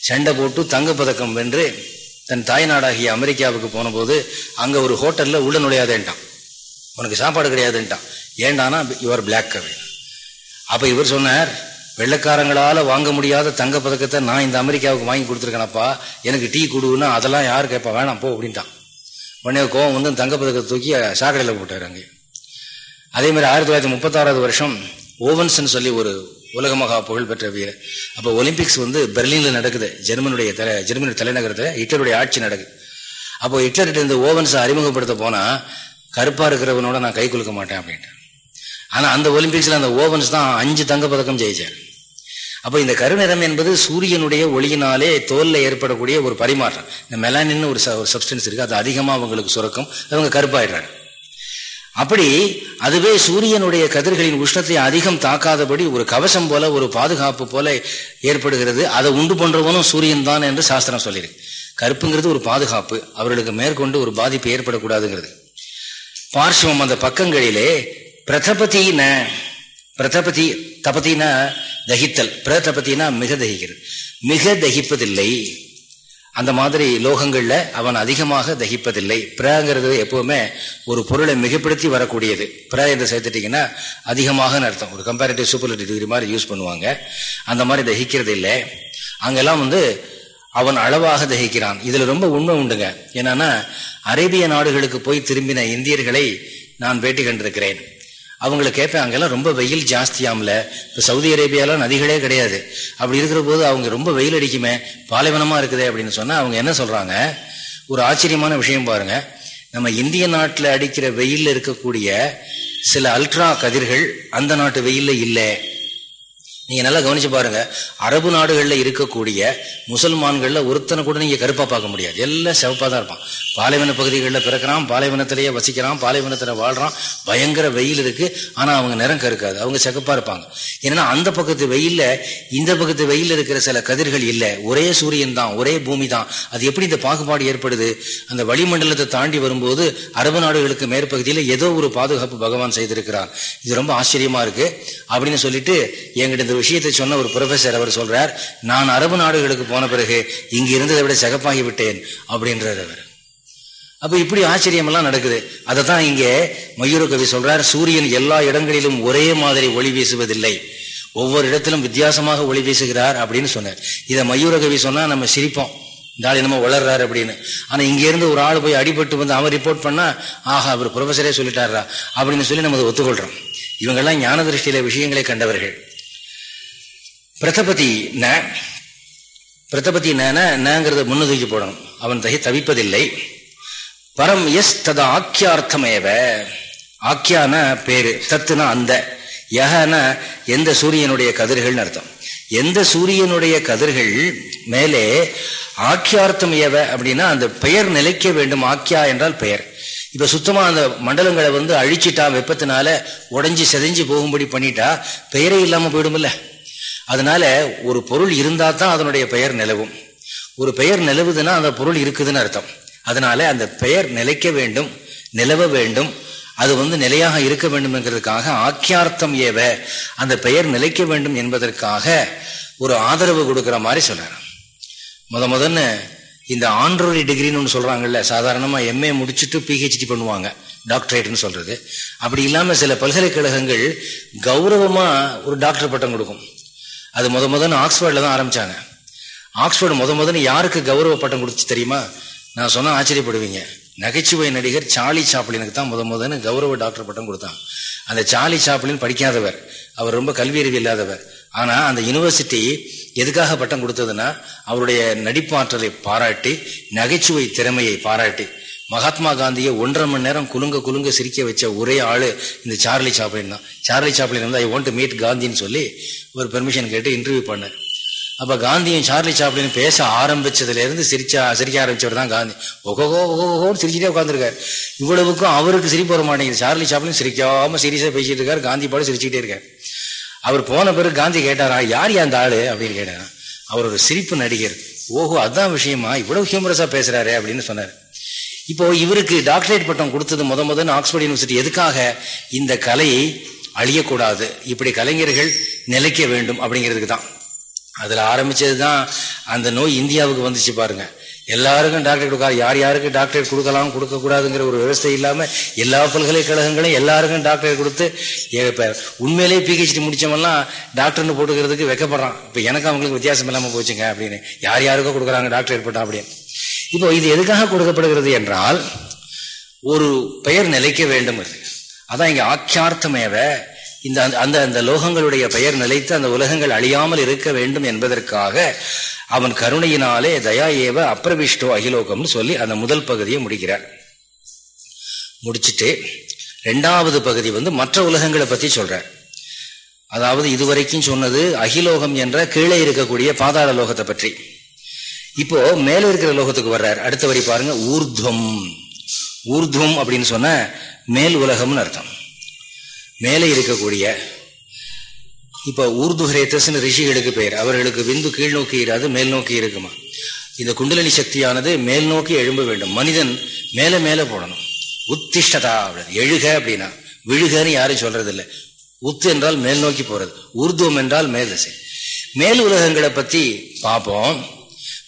சண்டை போட்டு தங்கப்பதக்கம் வென்று தன் தாய்நாடாகிய அமெரிக்காவுக்கு போனபோது அங்கே ஒரு ஹோட்டலில் உள்ள நுழையாதேன்ட்டான். உனக்கு சாப்பாடு கிடையாதுன்ட்டான். ஏண்டானா யுவர் பிளாக் கவி அப்போ இவர் சொன்னார் வெள்ளக்காரங்களால் வாங்க முடியாத தங்க பதக்கத்தை நான் இந்த அமெரிக்காவுக்கு வாங்கி கொடுத்துருக்கேனப்பா. எனக்கு டீ கொடுன்னா அதெல்லாம் யார் கேட்பா? வேணாம் போ அப்படின்ட்டான். உடனே கோவம் வந்து தங்க பதக்கத்தை தூக்கி சாக்கடையில் போட்டார் அங்கே. அதே மாதிரி ஆயிரத்தி தொள்ளாயிரத்தி முப்பத்தாறாவது வருஷம் ஓவன்ஸ்ன்னு சொல்லி ஒரு உலக மகா புகழ்பெற்ற வீரர். அப்போ ஒலிம்பிக்ஸ் வந்து பெர்லின்ல நடக்குது. ஜெர்மனுடைய தலை ஜெர்மனி தலைநகரத்தில் ஹிட்லருடைய ஆட்சி நடக்குது. அப்போ ஹிட்லர்கிட்ட இந்த ஓவன்ஸை அறிமுகப்படுத்த போனா கருப்பா இருக்கிறவனோட நான் கை குலுக்க மாட்டேன் அப்படின்ட்டு ஆனால் அந்த ஒலிம்பிக்ஸ்ல அந்த ஓவன்ஸ் தான் அஞ்சு தங்க பதக்கம் ஜெயிச்சார். அப்போ இந்த கருநிறம் என்பது சூரியனுடைய ஒளியினாலே தோல்ல ஏற்படக்கூடிய ஒரு பரிமாற்றம். இந்த மெலானின்னு ஒரு சப்ஸ்டன்ஸ் இருக்கு. அது அதிகமாக அவங்களுக்கு சுரக்கும். அவங்க கருப்பாயிடுறாங்க. அப்படி அதுவே சூரியனுடைய கதிர்களின் உஷ்ணத்தை அதிகம் தாக்காதபடி ஒரு கவசம் போல ஒரு பாதுகாப்பு போல ஏற்படுகிறது. அதை உண்டு பண்றவனும் சூரியன் தான் என்று சாஸ்திரம் சொல்லியிருக்கு. கருப்புங்கிறது ஒரு பாதுகாப்பு அவர்களுக்கு மேற்கொண்டு ஒரு பாதிப்பு ஏற்படக்கூடாதுங்கிறது. பார்ஷ்வம் அந்த பக்கங்களிலே பிரதபத்தின பிரதபதி தபதினா தகித்தல் பிரதபதினா மிக தகிக்கிறது. மிக தகிப்பதில்லை. அந்த மாதிரி லோகங்களில் அவன் அதிகமாக தகிப்பதில்லை. பிரங்கிறது எப்பவுமே ஒரு பொருளை மிகப்படுத்தி வரக்கூடியது. பிர என்று சேர்த்துட்டிங்கன்னா அதிகமாக அர்த்தம்? ஒரு கம்பேரிட்டிவ் சூப்பர்லிட்டி டிகிரி மாதிரி யூஸ் பண்ணுவாங்க. அந்த மாதிரி தகிக்கிறது இல்லை. அங்கெல்லாம் வந்து அவன் அளவாக தகிக்கிறான். இதில் ரொம்ப உண்மை உண்டுங்க. என்னன்னா அரேபிய நாடுகளுக்கு போய் திரும்பின இந்தியர்களை நான் வேட்டி கண்டிருக்கிறேன். அவங்களை கேட்பேன் அங்கெல்லாம் ரொம்ப வெயில் ஜாஸ்தியாமல. இப்போ சவுதி அரேபியாலாம் நதிகளே கிடையாது. அப்படி இருக்கிற போது அவங்க ரொம்ப வெயில் அடிக்குமே பாலைவனமாக இருக்குதே அப்படின்னு சொன்னால் அவங்க என்ன சொல்கிறாங்க ஒரு ஆச்சரியமான விஷயம் பாருங்க. நம்ம இந்திய நாட்டில் அடிக்கிற வெயிலில் இருக்கக்கூடிய சில அல்ட்ரா கதிர்கள் அந்த நாட்டு வெயிலில் இல்லை. நீங்க நல்லா கவனிச்சு பாருங்க. அரபு நாடுகளில் இருக்கக்கூடிய முசல்மான்களில் ஒருத்தனை கூட நீங்க கருப்பா பார்க்க முடியாது. எல்லாம் செவப்பா தான் இருப்பான். பாலைவன பகுதிகளில் பிறக்கிறான் பாலைவனத்திலேயே வசிக்கிறான் பாலைவனத்தில் வாழ்றான். பயங்கர வெயில் இருக்கு. ஆனா அவங்க நிறம் கருக்காது. அவங்க செகப்பா இருப்பாங்க. ஏன்னா அந்த பக்கத்து வெயில்ல இந்த பக்கத்து வெயில் இருக்கிற சில கதிர்கள் இல்லை. ஒரே சூரியன் தான் ஒரே பூமி தான். அது எப்படி இந்த பாகுபாடு ஏற்படுது? அந்த வளிமண்டலத்தை தாண்டி வரும்போது அரபு நாடுகளுக்கு மேற்பகுதியில் ஏதோ ஒரு பாதுகாப்பு பகவான் செய்திருக்கிறார். இது ரொம்ப ஆச்சரியமா இருக்கு. அப்படின்னு சொல்லிட்டு எங்கிட்ட இந்த விஷயத்தை சொன்ன ஒரு ப்ரொஃபஸர் அவர் சொல்றார் நான் அரபு நாடுகளுக்கு போன பிறகு இங்கு இருந்ததை விட சகப்பாகி விட்டேன் அப்படின்றார் அவர். அப்ப இப்படி ஆச்சரியம் எல்லாம் நடக்குது. அதை தான் இங்கே மயூர கவி சொல்றார் சூரியன் எல்லா இடங்களிலும் ஒரே மாதிரி ஒளி வீசுவதில்லை. ஒவ்வொரு இடத்திலும் வித்தியாசமாக ஒளி வீசுகிறார் அப்படின்னு சொன்னார். இதை மயூர கவி சொன்னா நம்ம சிரிப்போம். தாளி வளர்றாரு அப்படின்னு. ஆனா இங்க இருந்து ஒரு ஆள் போய் அடிபட்டு வந்து அவன் ரிப்போர்ட் பண்ணா ஆஹா அவர் ப்ரொஃபஸரே சொல்லிட்டாரா அப்படின்னு சொல்லி நம்ம ஒத்துக்கொள்றோம். இவங்கெல்லாம் ஞான திருஷ்டியில விஷயங்களை கண்டவர்கள். பிரதபதி ந பிரதபதி நங்கிறத முன்னுதூக்கி போடணும். அவன் தகி தவிப்பதில்லை. பரம் எஸ் தத ஆக்கியார்த்தமேவ. ஆக்கியான பேரு தத்துனா அந்த. யகன எந்த சூரியனுடைய கதிர்கள்னு அர்த்தம். எந்த சூரியனுடைய கதிர்கள் மேலே ஆக்கியார்த்தம் ஏவ அப்படின்னா அந்த பெயர் நிலைக்க வேண்டும். ஆக்கியா என்றால் பெயர். இப்ப சுத்தமா அந்த மண்டலங்களை வந்து அழிச்சிட்டா வெப்பத்தினால உடஞ்சி செதைஞ்சு போகும்படி பண்ணிட்டா பெயரே இல்லாம போயிடும்ல. அதனால ஒரு பொருள் இருந்தா தான் அதனுடைய பெயர் நிலவும். ஒரு பெயர் நிலவுதுன்னா அந்த பொருள் இருக்குதுன்னு அர்த்தம். அதனால அந்த பெயர் நிலைக்க வேண்டும் நிலவ வேண்டும். அது வந்து நிலையாக இருக்க வேண்டும் என்கிறதுக்காக ஆக்கியார்த்தம் ஏவ அந்த பெயர் நிலைக்க வேண்டும் என்பதற்காக ஒரு ஆதரவு கொடுக்குற மாதிரி சொல்றாரு முத முதன்னு இந்த ஆண்ட்ரோரி டிகிரின்னு ஒன்று சொல்றாங்கல்ல சாதாரணமாக எம்ஏ முடிச்சுட்டு பிஹெச்டி பண்ணுவாங்க டாக்டரேட்னு சொல்றது. அப்படி இல்லாமல் சில பல்கலைக்கழகங்கள் கௌரவமாக ஒரு டாக்டர் பட்டம் கொடுக்கும். அது முத முதன்னு ஆக்ஸ்ஃபோர்டில் தான் ஆரம்பித்தாங்க ஆக்ஸ்போர்டு முத முதன்னு யாருக்கு கௌரவ பட்டம் கொடுத்து தெரியுமா? நான் சொன்னால் ஆச்சரியப்படுவீங்க. நகைச்சுவை நடிகர் சார்லி சாப்ளினுக்கு தான் முத முதன்னு கௌரவ டாக்டர் பட்டம் கொடுத்தான். அந்த சார்லி சாப்ளின் படிக்காதவர். அவர் ரொம்ப கல்வி அறிவு இல்லாதவர். ஆனால் அந்த யூனிவர்சிட்டி எதுக்காக பட்டம் கொடுத்ததுன்னா அவருடைய நடிப்பாற்றலை பாராட்டி நகைச்சுவை திறமையை பாராட்டி மகாத்மா காந்தியை ஒன்றரை மணி நேரம் குலுங்க குலுங்க சிரிக்க வச்ச ஒரே ஆளு இந்த சார்லி சாப்ளின் தான். சார்லி சாப்ளின் வந்து ஐ வாண்ட் மீட் காந்தின்னு சொல்லி ஒரு பெர்மிஷன் கேட்டு இன்டர்வியூ பண்ணார். அப்போ காந்தியும் சார்லி சாப்ளின் பேச ஆரம்பிச்சதுலேருந்து சிரிச்சா சிரிக்க ஆரம்பிச்சவர் தான் காந்தி. ஒகோகோ ஒகோகோன்னு சிரிச்சுட்டே உட்காந்துருக்காரு இவ்வளவுக்கும் அவருக்கு சிரிப்பு வர மாட்டேங்குது. சார்லி சாப்ளின் சிரிக்காம சீரியஸாக பேசிட்டு இருக்காரு. காந்தி பாடு சிரிச்சுக்கிட்டே இருக்காரு. அவர் போன பிறகு காந்தி கேட்டாரா யார் அந்த ஆள்? அப்படின்னு கேட்டாரா. அவர் ஒரு சிரிப்பு நடிகர். ஓஹோ அதான் விஷயமா? இவ்வளவு ஹியூமரஸாக பேசுறாரு அப்படின்னு சொன்னார். இப்போ இவருக்கு டாக்டரேட் பட்டம் கொடுத்தது முத முதன் ஆக்ஸ்போர்ட் யூனிவர்சிட்டி எதுக்காக? இந்த கலையை அழியக்கூடாது. இப்படி கலைஞர்கள் நிலைக்க வேண்டும் அப்படிங்கிறதுக்கு தான். அதில் ஆரம்பிச்சது தான் அந்த நோய் இந்தியாவுக்கு வந்துச்சு பாருங்க. எல்லாருக்கும் டாக்டர் கொடுக்காது யார் யாருக்கு டாக்டரேட் கொடுக்கலாம் கொடுக்கக்கூடாதுங்கிற ஒரு விவசாயம் இல்லாமல் எல்லா பல்கலைக்கழகங்களும் எல்லாருக்கும் டாக்டர் கொடுத்து இப்போ உண்மையிலே பிஹெச்டி முடித்தவெல்லாம் டாக்டர்னு போட்டுக்கிறதுக்கு வைக்கப்படுறான். இப்போ எனக்கு அவங்களுக்கு வித்தியாசம் இல்லாமல் போச்சுங்க அப்படின்னு. யார் யாருக்கோ கொடுக்குறாங்க டாக்டரேட் பட்டம் அப்படின்னு. இப்போ இது எதுக்காக கொடுக்கப்படுகிறது என்றால் ஒரு பெயர் நிலைக்க வேண்டும் அதான் இங்க ஆக்கியார்த்தமேவ இந்த அந்த அந்த லோகங்களுடைய பெயர் நிலைத்து அந்த உலகங்கள் அழியாமல் இருக்க வேண்டும் என்பதற்காக அவன் கருணையினாலே தயா ஏவ அப்ரவிஷ்டோ அகிலோகம்னு சொல்லி அந்த முதல் பகுதியை முடிக்கிறார். முடிச்சுட்டு ரெண்டாவது பகுதி வந்து மற்ற உலகங்களை பத்தி சொல்றார். அதாவது இதுவரைக்கும் சொன்னது அகிலோகம் என்ற கீழே இருக்கக்கூடிய பாதாள லோகத்தை பற்றி. இப்போ மேல இருக்கிற லோகத்துக்கு வர்றார். அடுத்த வரி பாருங்க ஊர்துவம் ஊர்துவம் அப்படின்னு சொன்ன மேல் உலகம்னு அர்த்தம். மேலே இருக்கக்கூடிய இப்போ ஊர்துஹரேத்தஸ்னு ரிஷிகளுக்கு பெயர். அவர்களுக்கு விந்து கீழ் நோக்கி இராது மேல் நோக்கி இருக்குமா? இந்த குண்டலினி சக்தியானது மேல் நோக்கி எழும்ப வேண்டும். மனிதன் மேலே மேலே போடணும். உத்திஷ்டதா எழுக அப்படின்னா விழுகன்னு யாரும் சொல்றது இல்லை உத்து என்றால் மேல் நோக்கி போறது. ஊர்துவம் என்றால் மேல் திசை. மேல் உலகங்களை பத்தி பார்ப்போம்.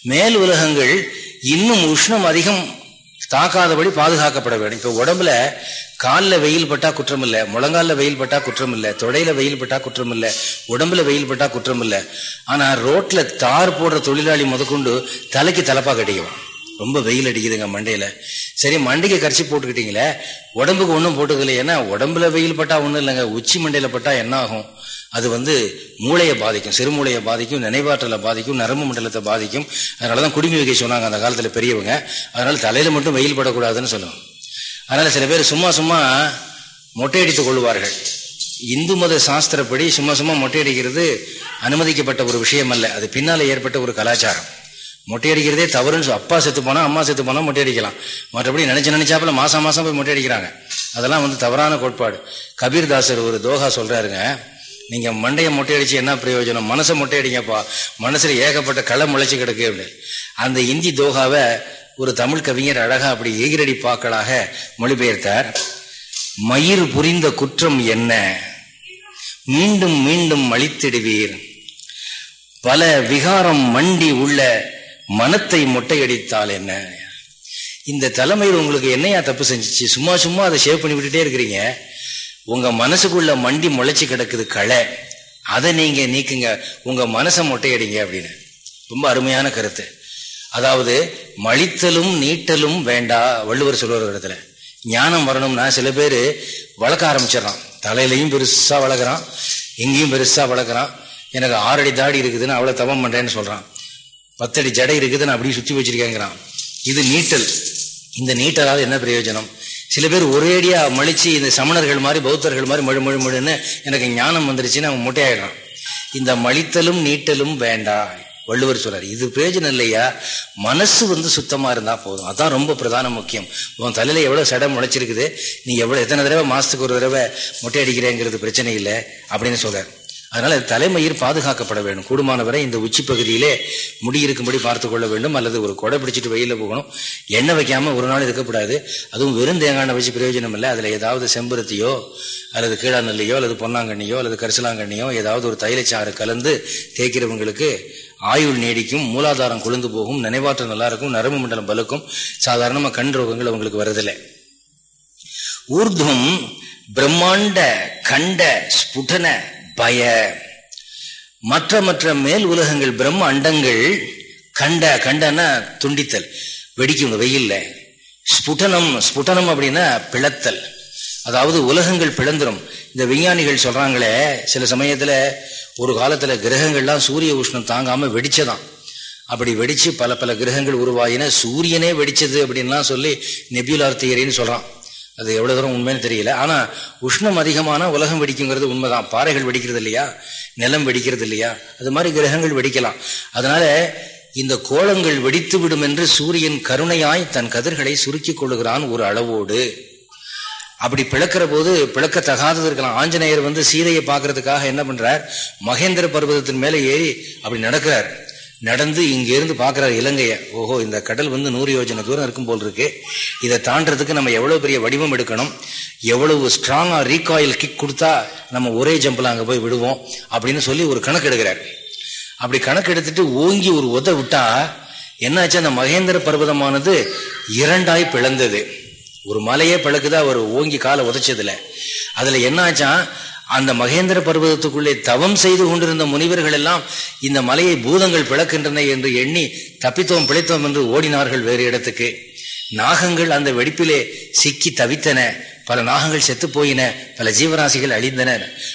மேல் உலகங்கள் இன்னும் உஷ்ணம் அதிகம் தாக்காதபடி பாதுகாக்கப்பட வேண்டும். இப்போ உடம்புல காலில் வெயில் பட்டா குற்றம் இல்லை முழங்கால வெயில் பட்டா குற்றம் இல்லை தொடையில வெயில் பட்டா குற்றம் இல்லை உடம்புல வெயில் பட்டா குற்றம் இல்லை. ஆனால் ரோட்ல தார் போடுற தொழிலாளி முதற்கொண்டு தலைக்கு தலைப்பாக கட்டிக்கும் ரொம்ப வெயில் அடிக்குதுங்க மண்டையில். சரி மண்டைக்கு கரைச்சி போட்டுக்கிட்டீங்களே உடம்புக்கு ஒன்றும் போட்டுக்கல ஏன்னா உடம்புல வெயில் பட்டா ஒன்றும் இல்லைங்க. உச்சி மண்டையில் பட்டா என்ன ஆகும்? அது வந்து மூளையை பாதிக்கும் சிறுமூளையை பாதிக்கும் நினைவாற்றலை பாதிக்கும் நரம்பு மண்டலத்தை பாதிக்கும். அதனாலதான் குடிமி வைக்க சொன்னாங்க அந்த காலத்தில் பெரியவங்க. அதனால தலையில் மட்டும் வெயில் படக்கூடாதுன்னு சொல்லுவாங்க அதனால் சில பேர் சும்மா சும்மா மொட்டையடித்துக் கொள்வார்கள். இந்து மத சாஸ்திரப்படி சும்மா சும்மா மொட்டையடிக்கிறது அனுமதிக்கப்பட்ட ஒரு விஷயம் அல்ல அது பின்னால் ஏற்பட்ட ஒரு கலாச்சாரம். மொட்டையடிக்கிறதே தவறுன்னு அப்பா செத்து போனால் அம்மா செத்து போனால் மொட்டையடிக்கலாம். மற்றபடி நினச்சி நினைச்சாப்புல மாதம் மாதம் போய் மொட்டையடிக்கிறாங்க. அதெல்லாம் வந்து தவறான கோட்பாடு. கபீர்தாசர் ஒரு தோகா சொல்கிறாருங்க நீங்க மண்டையை மொட்டையடிச்சு என்ன பிரயோஜனம்? மனசை மொட்டையடிங்கப்பா. மனசுல ஏகப்பட்ட களை முளைச்சு கிடக்கு அந்த இந்தி தோகாவை ஒரு தமிழ் கவிஞர் அழகா அப்படி எகிரடி பாக்களாக மொழிபெயர்த்தார். மயிர் புரிந்த குற்றம் என்ன? மீண்டும் மீண்டும் அழித்திடுவீர். பல விகாரம் மண்டி உள்ள மனத்தை மொட்டையடித்தால் என்ன? இந்த தலைமையில் உங்களுக்கு என்னையா தப்பு செஞ்சிச்சு? சும்மா சும்மா அதை ஷேவ் பண்ணி விட்டுட்டே இருக்கிறீங்க. உங்க மனசுக்குள்ள மண்டி முளைச்சு கிடக்குது களை அதை நீங்க நீக்குங்க. உங்க மனசை மொட்டையடிங்க அப்படின்னு. ரொம்ப அருமையான கருத்து. அதாவது மழித்தலும் நீட்டலும் வேண்டா வள்ளுவர் சொல்லுவார் இடத்துல. ஞானம் வரணும்னா சில பேர் வளர்க்க ஆரம்பிச்சிடறான். தலையிலையும் பெருசா வளர்க்குறான் எங்கேயும் பெருசா வளர்க்குறான். எனக்கு ஆறடி தாடி இருக்குதுன்னு அவ்வளோ தவம் பண்றேன்னு சொல்றான். பத்தடி ஜடை இருக்குதுன்னு அப்படியே சுற்றி வச்சிருக்கேங்கிறான். இது நீட்டல். இந்த நீட்டலால் என்ன பிரயோஜனம்? சில பேர் ஒரேடியா மலிச்சு இந்த சமணர்கள் மாதிரி பௌத்தர்கள் மாதிரி மழு மழு மழுன்னு எனக்கு ஞானம் வந்துருச்சுன்னு அவன் முட்டையாயிடுறான். இந்த மலித்தலும் நீட்டலும் வேண்டாம் வள்ளுவர் சொல்றாரு. இது பிரயோஜனம் இல்லையா? மனசு வந்து சுத்தமா இருந்தா போதும். அதான் ரொம்ப பிரதான முக்கியம். உன் தலையில எவ்வளவு சடம் முளைச்சிருக்குது நீ எவ்வளவு எத்தனை தடவை மாசத்துக்கு ஒரு தடவை மொட்டை அடிக்கிறேங்கிறது பிரச்சனை இல்லை அப்படின்னு சொல்றாரு. அதனால தலைமயிர் பாதுகாக்கப்பட வேண்டும். கூடுமானவரை இந்த உச்சி பகுதியிலே முடியிருக்கும்படி பார்த்து கொள்ள வேண்டும். அல்லது ஒரு கொடை பிடிச்சிட்டு வெயில போகணும். எண்ணெய் வைக்காம ஒரு நாள் இருக்கக்கூடாது. அதுவும் வெறும் தேங்காய் வச்சு பிரயோஜனம் இல்லை. அதுல ஏதாவது செம்பருத்தியோ அல்லது கீழாநெல்லையோ அல்லது பொன்னாங்கண்ணியோ அல்லது கரிசலாங்கண்ணியோ ஏதாவது ஒரு தைலச்சாறு கலந்து தேய்க்கிறவங்களுக்கு ஆயுள் நீடிக்கும் மூலாதாரம் கொழுந்து போகும் நினைவாற்றல் நல்லா இருக்கும் நரம்பு மண்டலம் பலுக்கும் சாதாரணமா கண் ரோகங்கள் அவங்களுக்கு வருதில்லை ஊர்துவம் பிரம்மாண்ட கண்ட ஸ்புடன பய. மற்ற மற்ற மேல் உலகங்கள் பிரம்ம அண்டங்கள் கண்ட கண்டனா துண்டித்தல் வெடிக்கும் வெயில்ல. ஸ்புட்டனம் ஸ்புட்டனம் அப்படின்னா பிளத்தல். அதாவது உலகங்கள் பிளந்துரும். இந்த விஞ்ஞானிகள் சொல்றாங்களே சில சமயத்துல ஒரு காலத்துல கிரகங்கள்லாம் சூரிய உஷ்ணம் தாங்காம வெடிச்சதான் அப்படி வெடிச்சு பல பல கிரகங்கள் உருவாயின சூரியனே வெடிச்சது அப்படின்லாம் சொல்லி நெபியுலார் தியரின்னு சொல்றான். அது எவ்வளவு தூரம் உண்மைன்னு தெரியல. ஆனா உஷ்ணம் அதிகமான உலகம் வெடிக்குங்கிறது உண்மைதான். பாறைகள் வெடிக்கிறது இல்லையா நிலம் வெடிக்கிறது இல்லையா அது மாதிரி கிரகங்கள் வெடிக்கலாம். அதனால இந்த கோலங்கள் வெடித்து விடும் என்று சூரியன் கருணையாய் தன் கதிர்களை சுருக்கிக் கொள்ளுகிறான் ஒரு அளவோடு. அப்படி பிளக்கிற போது பிளக்கத்தகாதது இருக்கலாம். ஆஞ்சநேயர் வந்து சீதையை பார்க்கறதுக்காக என்ன பண்றார்? மகேந்திர பர்வதத்தின் மேலே ஏறி அப்படி நடக்கிறார். நடந்து இங்கிருந்து பாக்குறாரு இலங்கைய. ஓஹோ இந்த கடல் வந்து நூறு யோஜனை தூரம் இருக்கும் போல் இருக்கு. இதை தாண்டதுக்கு நம்ம எவ்வளவு பெரிய வடிவம் எடுக்கணும்? எவ்வளவு ஸ்ட்ராங்கா ரீகாயில் கிக் கொடுத்தா நம்ம ஒரே ஜம்பில் அங்க போய் விடுவோம்? அப்படின்னு சொல்லி ஒரு கணக்கு எடுக்கிறாரு. அப்படி கணக்கு எடுத்துட்டு ஓங்கி ஒரு உத விட்டா என்னாச்சு? அந்த மகேந்திர பர்வதமானது இரண்டாய் பிளந்தது. ஒரு மலையே பிழக்குதா அவர் ஓங்கி காலை உதைச்சதுல அதுல என்னாச்சா அந்த மகேந்திர பர்வதத்துக்குள்ளே தவம் செய்து கொண்டிருந்த முனிவர்கள் எல்லாம் இந்த மலையை பூதங்கள் பிளக்கின்றன என்று எண்ணி தப்பித்தோம் பிழைத்தோம் என்று ஓடினார்கள் வேறு இடத்துக்கு. நாகங்கள் அந்த வெடிப்பிலே சிக்கி தவித்தன. பல நாகங்கள் செத்து போயின பல ஜீவராசிகள் அழிந்தன.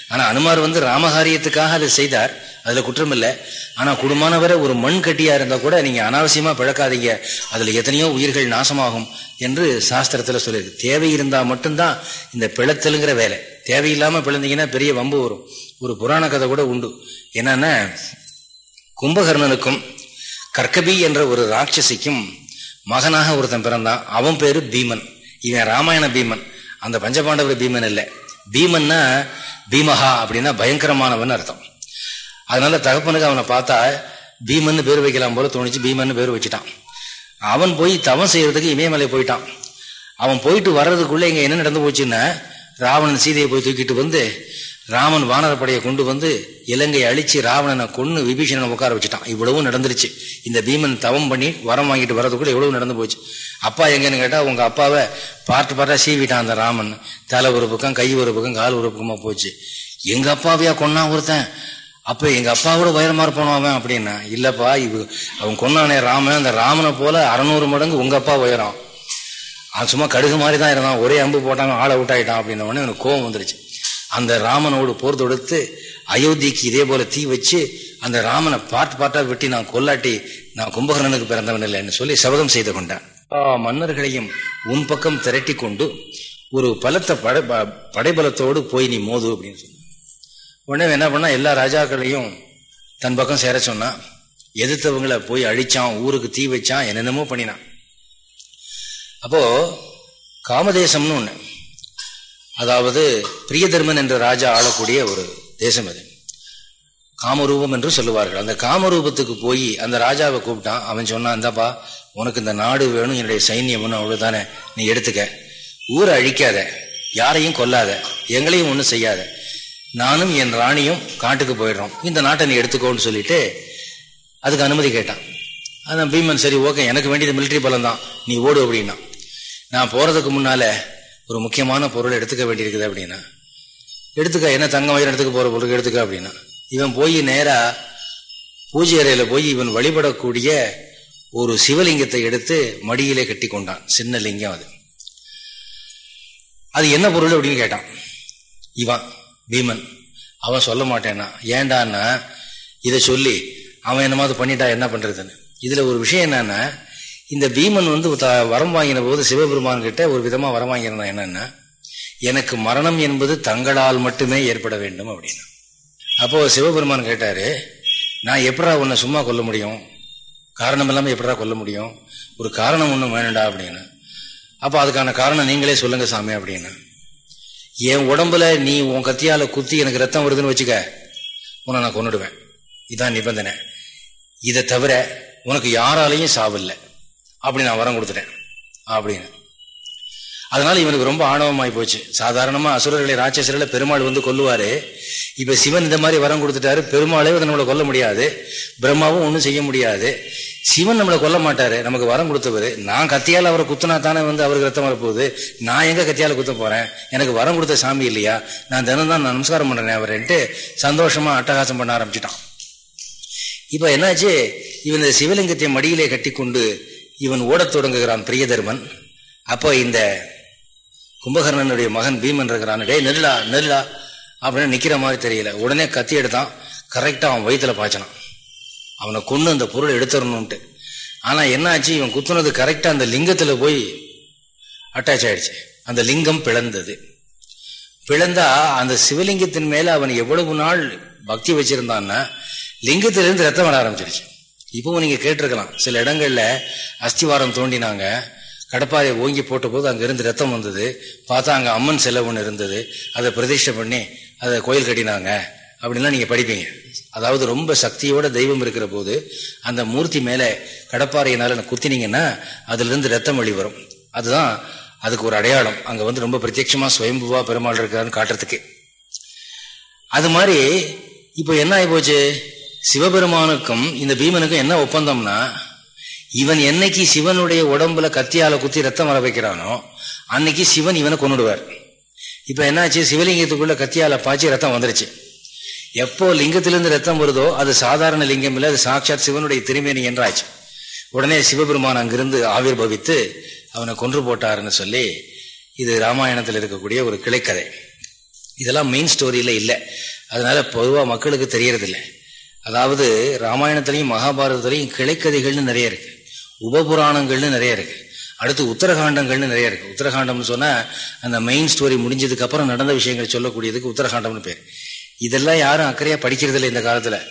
ஆனா அனுமார் வந்து ராமகாரியத்துக்காக அதை செய்தார். அதுல குற்றம் இல்லை ஆனா குடும்பமானவரை ஒரு மண் கட்டியா இருந்தா கூட நீங்க அனாவசியமா பிழக்காதீங்க. அதுல எத்தனையோ உயிர்கள் நாசமாகும் என்று சாஸ்திரத்துல சொல்லுது. தேவை இருந்தா மட்டும்தான் இந்த பிளத்தலுங்கிற வேலை. தேவையில்லாம பிளந்தீங்கன்னா பெரிய வம்பு வரும். ஒரு புராண கதை கூட உண்டு. என்னன்னா கும்பகர்ணனுக்கும் கர்க்கபி என்ற ஒரு ராட்சசிக்கும் மகனாக ஒருத்தன் பிறந்தான். அவன் பேரு பீமன். இவன் ராமாயண பீமன். அந்த பஞ்சபாண்டவர் பீமன் இல்லை. பீமன்னா பீமஹா அப்படின்னா பயங்கரமானவன் அர்த்தம். அதனால தகப்பனுக்கு அவனை பார்த்தா பீமன் பேர் வைக்கலாம் போல தோணிச்சு பீமன் பேர் வச்சுட்டான். அவன் போய் தவம் செய்யறதுக்கு இமயமலை போயிட்டான். அவன் போயிட்டு வர்றதுக்குள்ள இங்க என்ன நடந்து போச்சுன்னா ராவணன் சீதையை போய் தூக்கிட்டு வந்து ராமன் வானரப்படையை கொண்டு வந்து இலங்கையை அழிச்சு ராவணனை கொண்டு விபீஷணனை உட்கார வச்சுட்டான். இவ்வளவும் நடந்துருச்சு. இந்த பீமன் தவம் பண்ணி வரம் வாங்கிட்டு வரதுக்குள்ள எவ்வளவு நடந்து போச்சு. அப்பா எங்கன்னு கேட்டால் உங்கள் அப்பாவை பார்த்து பார்த்தா சீவிட்டான் அந்த ராமன். தலை ஒரு பக்கம் கை ஒரு பக்கம் கால் ஒரு பக்கமாக போச்சு. எங்கள் அப்பாவையா கொன்னா ஒருத்தன்? அப்போ எங்கள் அப்பாவோட உயரமாக இருப்பானோ அவன் அப்படின்னா இல்லைப்பா இவ அவன் கொன்னானே ராமன். அந்த ராமனை போல அறநூறு மடங்கு உங்கள் அப்பா உயரம் அவன் சும்மா கடுகு மாதிரி தான் இருந்தான். ஒரே அம்பு போட்டாங்க ஆளை விட்டாயிட்டான் அப்படின்ன உடனே எனக்கு கோவம் வந்துருச்சு. அந்த ராமனோடு போர் தொடுத்து அயோத்திக்கு இதே போல தீ வச்சு அந்த ராமனை பாட்டு பாட்டாக வெட்டி நான் கொல்லாட்டி நான் கும்பகர்ணனுக்கு பிறந்தவன் இல்லைன்னு சொல்லி சபதம் செய்து கொண்டேன். மன்னர்களையும் உன் பக்கம் திரட்டி கொண்டு ஒரு பலத்த படை படைபலத்தோடு போய் நீ மோது அப்படின்னு சொன்ன உடனே என்ன பண்ணா எல்லா ராஜாக்களையும் தன் பக்கம் சேர சொன்னான் எதிர்த்தவங்களை போய் அழிச்சான் ஊருக்கு தீ வச்சான் என்னென்னமோ பண்ணினான். அப்போ காமதேசம்னு ஒண்ணு. அதாவது பிரியதர்மன் என்ற ராஜா ஆளக்கூடிய ஒரு தேசம் அது. காமரூபம் என்று சொல்லுவார்கள். அந்த காமரூபத்துக்கு போய் அந்த ராஜாவை கூப்பிட்டான். அவன் சொன்னான் இந்தாப்பா உனக்கு இந்த நாடு வேணும் என்னுடைய சைன்யம்னு அவ்வளோதானே நீ எடுத்துக்க. ஊரை அழிக்காத. யாரையும் கொல்லாத. எங்களையும் ஒன்றும் செய்யாத. நானும் என் ராணியும் காட்டுக்கு போயிடுறோம். இந்த நாட்டை நீ எடுத்துக்கோன்னு சொல்லிட்டு அதுக்கு அனுமதி கேட்டான். அதான் பீமன் சரி ஓகே எனக்கு வேண்டியது மிலிட்ரி பலம் தான் நீ ஓடு அப்படின்னா. நான் போகிறதுக்கு முன்னால் ஒரு முக்கியமான பொருளை எடுத்துக்க வேண்டியிருக்குது அப்படின்னா. எடுத்துக்க என்ன தங்கம் வயிறு எடுத்துக்க போகிற பொருளுக்கு எடுத்துக்க அப்படின்னா. இவன் போய் நேராக பூஜை அறையில் போய் இவன் வழிபடக்கூடிய ஒரு சிவலிங்கத்தை எடுத்து மடியிலே கட்டி கொண்டான் சின்ன லிங்கம் அது. அது என்ன பொருள் அப்படின்னு கேட்டான். இவன் பீமன். அவன் சொல்ல மாட்டேன்னா ஏண்டான்னா இதை சொல்லி அவன் என்னமாவது பண்ணிட்டா என்ன பண்றதுன்னு. இதுல ஒரு விஷயம் என்னன்னா இந்த பீமன் வந்து வரம் வாங்கின போது சிவபெருமான் கிட்ட ஒரு விதமா வரம் வாங்கியிருந்தான். என்னன்னா எனக்கு மரணம் என்பது தங்களால் மட்டுமே ஏற்பட வேண்டும் அப்படின்னு. அப்போ சிவபெருமான் கேட்டாரு நான் எப்படா உன்னை சும்மா கொல்ல முடியும்? காரணம் இல்லாமல் எப்படா கொல்ல முடியும்? ஒரு காரணம் ஒன்றும் வேணுண்டா அப்படின்னு. அப்போ அதுக்கான காரணம் நீங்களே சொல்லுங்க சாமி அப்படின்னு. என் உடம்புல நீ உன் கத்தியால் குத்தி எனக்கு ரத்தம் வருதுன்னு வச்சுக்க உன்னை நான் கொண்டுடுவேன் இதுதான் நிபந்தனை. இதை தவிர உனக்கு யாராலையும் சாவில்லை. அப்படி நான் வரம் கொடுத்துட்டேன். அப்படின்னு. அதனால இவனுக்கு ரொம்ப ஆணவமாய் போச்சு. சாதாரணமா அசுரர்களை ராட்சசர்களை பெருமாள் வந்து கொல்லுவாரு. இப்ப சிவன் இந்த மாதிரி வரம் கொடுத்துட்டாரு. பெருமாளே நம்மளை கொல்ல முடியாது. பிரம்மாவும் ஒன்றும் செய்ய முடியாது. சிவன் நம்மளை கொல்ல மாட்டாரு. நமக்கு வரம் கொடுத்தவர். நான் கத்தியால் அவரை குத்துனா தானே வந்து அவருக்கு ரத்தம் வரப்போகுது. நான் எங்க கத்தியால் குத்த போறேன்? எனக்கு வரம் கொடுத்த சாமி இல்லையா? நான் தினம் தான் நமஸ்காரம் பண்றேன் அவர்ன்ட்டு சந்தோஷமா அட்டகாசம் பண்ண ஆரம்பிச்சிட்டான். இப்ப என்னாச்சு? இவன் இந்த சிவலிங்கத்தை மடியிலே கட்டி கொண்டு இவன் ஓடத் தொடங்குகிறான் பிரியதர்மன். அப்போ இந்த கும்பகர்ணனுடைய மகன் பீமன் இருக்கிறான் டே நெல்லா நெல்லா அப்படின்னு நிக்கிற மாதிரி தெரியல. உடனே கத்தி எடுத்தான். கரெக்டா அவன் வயிற்றுல பாய்ச்சினான். அவனை கொண்டு அந்த பொருளை எடுத்துடணும்ட்டு ஆனா என்னாச்சு? இவன் குத்துனது கரெக்டா அந்த லிங்கத்துல போய் அட்டாச் ஆயிடுச்சு. அந்த லிங்கம் பிளந்தது. பிளந்தா அந்த சிவலிங்கத்தின் மேல அவன் எவ்வளவு நாள் பக்தி வச்சிருந்தான்னா லிங்கத்திலிருந்து ரத்தம் வர ஆரம்பிச்சிருச்சு. இப்பவும் நீங்க கேட்டிருக்கலாம். சில இடங்கள்ல அஸ்திவாரம் தோண்டினாங்க. கடப்பாறையை ஓங்கி போட்ட போது அங்கிருந்து ரத்தம் வந்தது. பார்த்தா அங்கே அம்மன் சிலை ஒன்று இருந்தது. அதை பிரதிஷ்டை பண்ணி அதை கோயில் கட்டினாங்க. அப்படின்லாம் நீங்கள் படிப்பீங்க. அதாவது ரொம்ப சக்தியோட தெய்வம் இருக்கிற போது அந்த மூர்த்தி மேலே கடப்பாறையினால குத்தினீங்கன்னா அதுலேருந்து ரத்தம் வழி வரும். அதுதான் அதுக்கு ஒரு அடையாளம். அங்கே வந்து ரொம்ப பிரத்யட்சமாக சுயம்புவா பெருமாள் இருக்காருன்னு காட்டுறதுக்கு. அது மாதிரி இப்போ என்ன ஆகி போச்சு சிவபெருமானுக்கும் இந்த பீமனுக்கும் என்ன ஒப்பந்தம்னா இவன் என்னைக்கு சிவனுடைய உடம்புல கத்தியால குத்தி ரத்தம் வர வைக்கிறானோ அன்னைக்கு சிவன் இவனை கொண்டுடுவார் இப்ப என்னாச்சு? சிவலிங்கத்துக்குள்ள கத்தியால பாய்ச்சி ரத்தம் வந்துருச்சு. எப்போ லிங்கத்திலிருந்து ரத்தம் வருதோ அது சாதாரண லிங்கம் இல்லை அது சாட்சாத் சிவனுடைய திருமேனி என்றாச்சு. உடனே சிவபெருமான் அங்கிருந்து ஆவிர் பவித்து அவனை கொன்று போட்டாருன்னு சொல்லி இது ராமாயணத்தில் இருக்கக்கூடிய ஒரு கிளைக்கதை. இதெல்லாம் மெயின் ஸ்டோரியில் இல்லை. அதனால பொதுவாக மக்களுக்கு தெரியறதில்லை. அதாவது ராமாயணத்திலையும் மகாபாரதத்திலையும் கிளைக்கதைகள்னு நிறைய இருக்கு. உபபுராணங்கள்னு நிறைய இருக்கு. அடுத்து உத்தரகாண்டங்கள்னு நிறைய இருக்கு. உத்தரகாண்டம்னு சொன்னா அந்த மெயின் ஸ்டோரி முடிஞ்சதுக்கு அப்புறம் நடந்த விஷயங்களை சொல்லக்கூடியதுக்கு உத்தரகாண்டம்னு பேர். இதெல்லாம் யாரும் அக்கறையா படிக்கிறது இல்லை இந்த காலத்துல.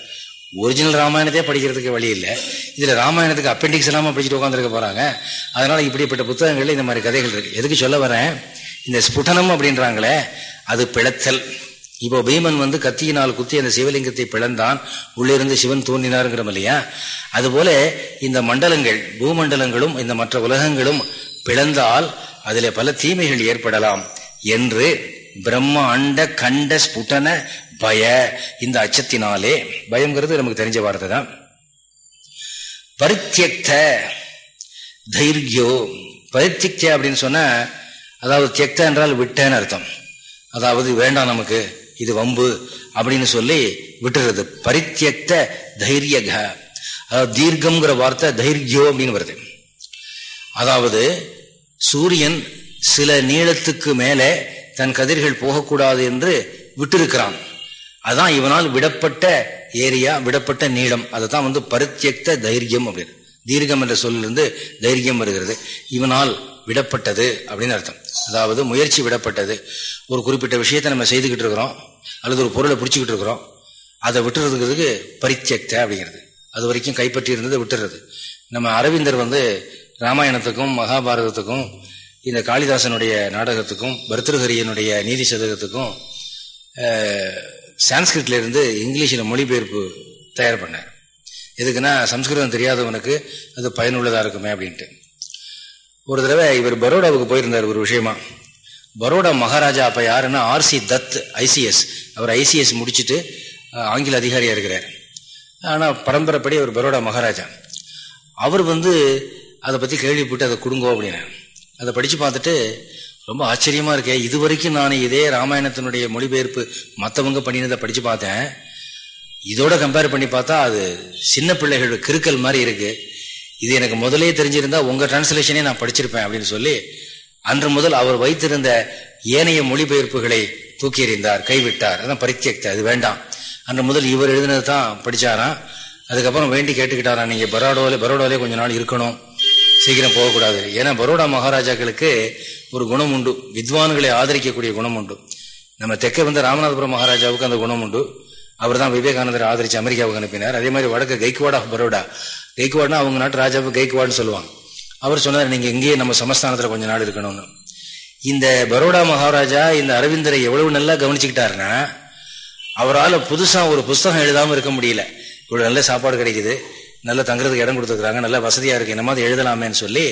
ஒரிஜினல் ராமாயணத்தையே படிக்கிறதுக்கு வழி இல்லை. இதுல ராமாயணத்துக்கு அப்பெண்டிக்ஸ் இல்லாம படிச்சுட்டு உட்காந்துருக்க போறாங்க. அதனால இப்படிப்பட்ட புத்தகங்கள்ல இந்த மாதிரி கதைகள் இருக்கு. எதுக்கு சொல்ல வரேன்? இந்த ஸ்புட்டனம் அப்படின்றாங்களே அது பிளத்தல். இப்போ பீமன் வந்து கத்தியினால் குத்தி அந்த சிவலிங்கத்தை பிளந்தான். உள்ளிருந்து சிவன் தோன்றினாருங்கிறோம் இல்லையா? அதுபோல இந்த மண்டலங்கள் பூமண்டலங்களும் இந்த மற்ற உலகங்களும் பிளந்தால் அதிலே பல தீமைகள் ஏற்படலாம் என்று பிரம்ம அண்ட கண்ட ஸ்புட்டன பய இந்த அச்சத்தினாலே. பயம்ங்கிறது நமக்கு தெரிஞ்ச வார்த்தை தான். பரித்தியக்த தைரியோ பரித்தியக்த அப்படின்னு சொன்ன அதாவது தியக்த என்றால் விட்டேன்னு அர்த்தம். அதாவது வேண்டாம் நமக்கு. இது வம்பு அப்படின்னு சொல்லி விட்டுறது. பரித்தியக்த தைரியக. அதாவது தீர்க்கம்ங்கிற வார்த்தை தைரியோ அப்படின்னு வருது. அதாவது சூரியன் சில நீளத்துக்கு மேலே தன் கதிர்கள் போகக்கூடாது என்று விட்டிருக்கிறான். அதான் இவனால் விடப்பட்ட ஏரியா விடப்பட்ட நீளம். அதை தான் வந்து பரித்தியக்த தைரியம் அப்படின்னு. தீர்க்கம் என்ற சொல்லிலிருந்து தைரியம் வருகிறது. இவனால் விடப்பட்டது அப்படின்னு அர்த்தம். அதாவது முயற்சி விடப்பட்டது. ஒரு குறிப்பிட்ட விஷயத்தை நம்ம செய்துக்கிட்டு இருக்கிறோம். அல்லது ஒரு பொருளை பிடிச்சிக்கிட்டு இருக்கிறோம். அதை விட்டுறதுக்கு பரித்தியக்த அப்படிங்கிறது. அது வரைக்கும் கைப்பற்றி இருந்ததை விட்டுறது. நம்ம அரவிந்தர் வந்து ராமாயணத்துக்கும் மகாபாரதத்துக்கும் இந்த காளிதாசனுடைய நாடகத்துக்கும் பர்திருஹரியனுடைய நீதி சதகத்துக்கும் சான்ஸ்கிரிட்ல இருந்து இங்கிலீஷில் மொழிபெயர்ப்பு தயார் பண்ணார். எதுக்குன்னா சம்ஸ்கிருதம் தெரியாதவனுக்கு அது பயனுள்ளதாக இருக்குமே அப்படின்ட்டு. ஒரு தடவை இவர் பரோடாவுக்கு போயிருந்தார் ஒரு விஷயமா. பரோடா மகாராஜா அப்போ யாருன்னா ஆர்சி தத் ஐசிஎஸ் அவர் ஐசிஎஸ் முடிச்சுட்டு ஆங்கில அதிகாரியாக இருக்கிறார். ஆனால் பரம்பரைப்படி அவர் பரோடா மகாராஜா. அவர் வந்து அதை பற்றி கேள்விப்பட்டு அதை கொடுங்கோ அப்படின்னு அதை படித்து பார்த்துட்டு ரொம்ப ஆச்சரியமாக இருக்கே இது வரைக்கும் நான் இதே ராமாயணத்தினுடைய மொழிபெயர்ப்பு மற்றவங்க பண்ணினதை படித்து பார்த்தேன். இதோட கம்பேர் பண்ணி பார்த்தா அது சின்ன பிள்ளைகள் கிருக்கல் மாதிரி இருக்குது இது எனக்கு முதலே தெரிஞ்சிருந்தா உங்க டிரான்ஸ்லேஷனே நான் படிச்சிருப்பேன் அப்படின்னு சொல்லி அன்று முதல் அவர் வைத்திருந்த ஏனைய மொழிபெயர்ப்புகளை தூக்கி எறிந்தார் கைவிட்டார். அதான் பரித்தியக்த அது வேண்டாம். அன்று முதல் இவர் எழுதினது தான் படிச்சாராம். அதுக்கப்புறம் வேண்டி கேட்டுக்கிட்டாரா நீங்க பரோடாவிலே பரோடாவிலே கொஞ்ச நாள் இருக்கணும். சீக்கிரம் போகக்கூடாது. ஏன்னா பரோடா மகாராஜாக்களுக்கு ஒரு குணம் உண்டு. வித்வான்களை ஆதரிக்கக்கூடிய குணம் உண்டு. நம்ம தெற்க வந்து ராமநாதபுரம் மகாராஜாவுக்கு அந்த குணம் உண்டு. அவர் தான் விவேகானந்தர் ஆதரிச்சு அமெரிக்காவுக்கு அனுப்பினார். அதே மாதிரி வடக்கு கைக்வாட் ஆஃப் பரோடா. கைக்வாட்னா அவங்க நாட்டு ராஜாவுக்கு கைக்வாட்னு சொல்லுவாங்க. அவர் சொன்னார் நீங்க இங்கேயே நம்ம சமஸ்தானத்துல கொஞ்ச நாள் இருக்கணும்னு. இந்த பரோடா மகாராஜா இந்த அரவிந்தரை எவ்வளவு நல்லா கவனிச்சுக்கிட்டாருன்னா அவரால் புதுசா ஒரு புஸ்தகம் எழுதாம இருக்க முடியல. இவ்வளவு நல்ல சாப்பாடு கிடைக்குது நல்ல தங்குறதுக்கு இடம் கொடுத்துருக்காங்க நல்ல வசதியா இருக்கு என்ன மாதிரி எழுதலாமேன்னு சொல்லி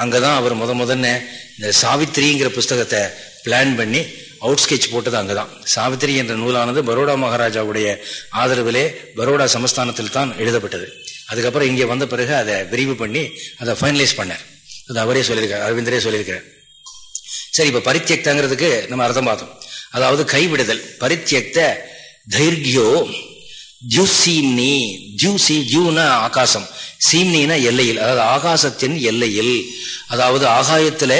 அங்கதான் அவர் முத முதன்னு இந்த சாவித்திரிங்கிற புஸ்தகத்தை பிளான் பண்ணி அவுட் ஸ்கெச் போட்டது அங்குதான். சாவித்திரி என்ற நூலானது பரோடா மகாராஜாவுடைய ஆதரவிலே பரோடா சமஸ்தானத்தில் தான் எழுதப்பட்டது. அதுக்கப்புறம் இங்கே வந்த பிறகு அதை விரிவு பண்ணி அதை ஃபைனலைஸ் பண்ணார். அது அவரே சொல்லியிருக்கார் அரவிந்தரே சொல்லியிருக்கிறார். சரி இப்போ பரித்தியக்தங்கிறதுக்கு நம்ம அர்த்தம் பார்த்தோம். அதாவது கைவிடுதல் பரித்தியக்த தைரியோ ஜூசீம்னி ஜூசி ஜூனா ஆகாசம். சீம்னினா எல்லையில் அதாவது ஆகாசத்தின் எல்லையில். அதாவது ஆகாயத்துல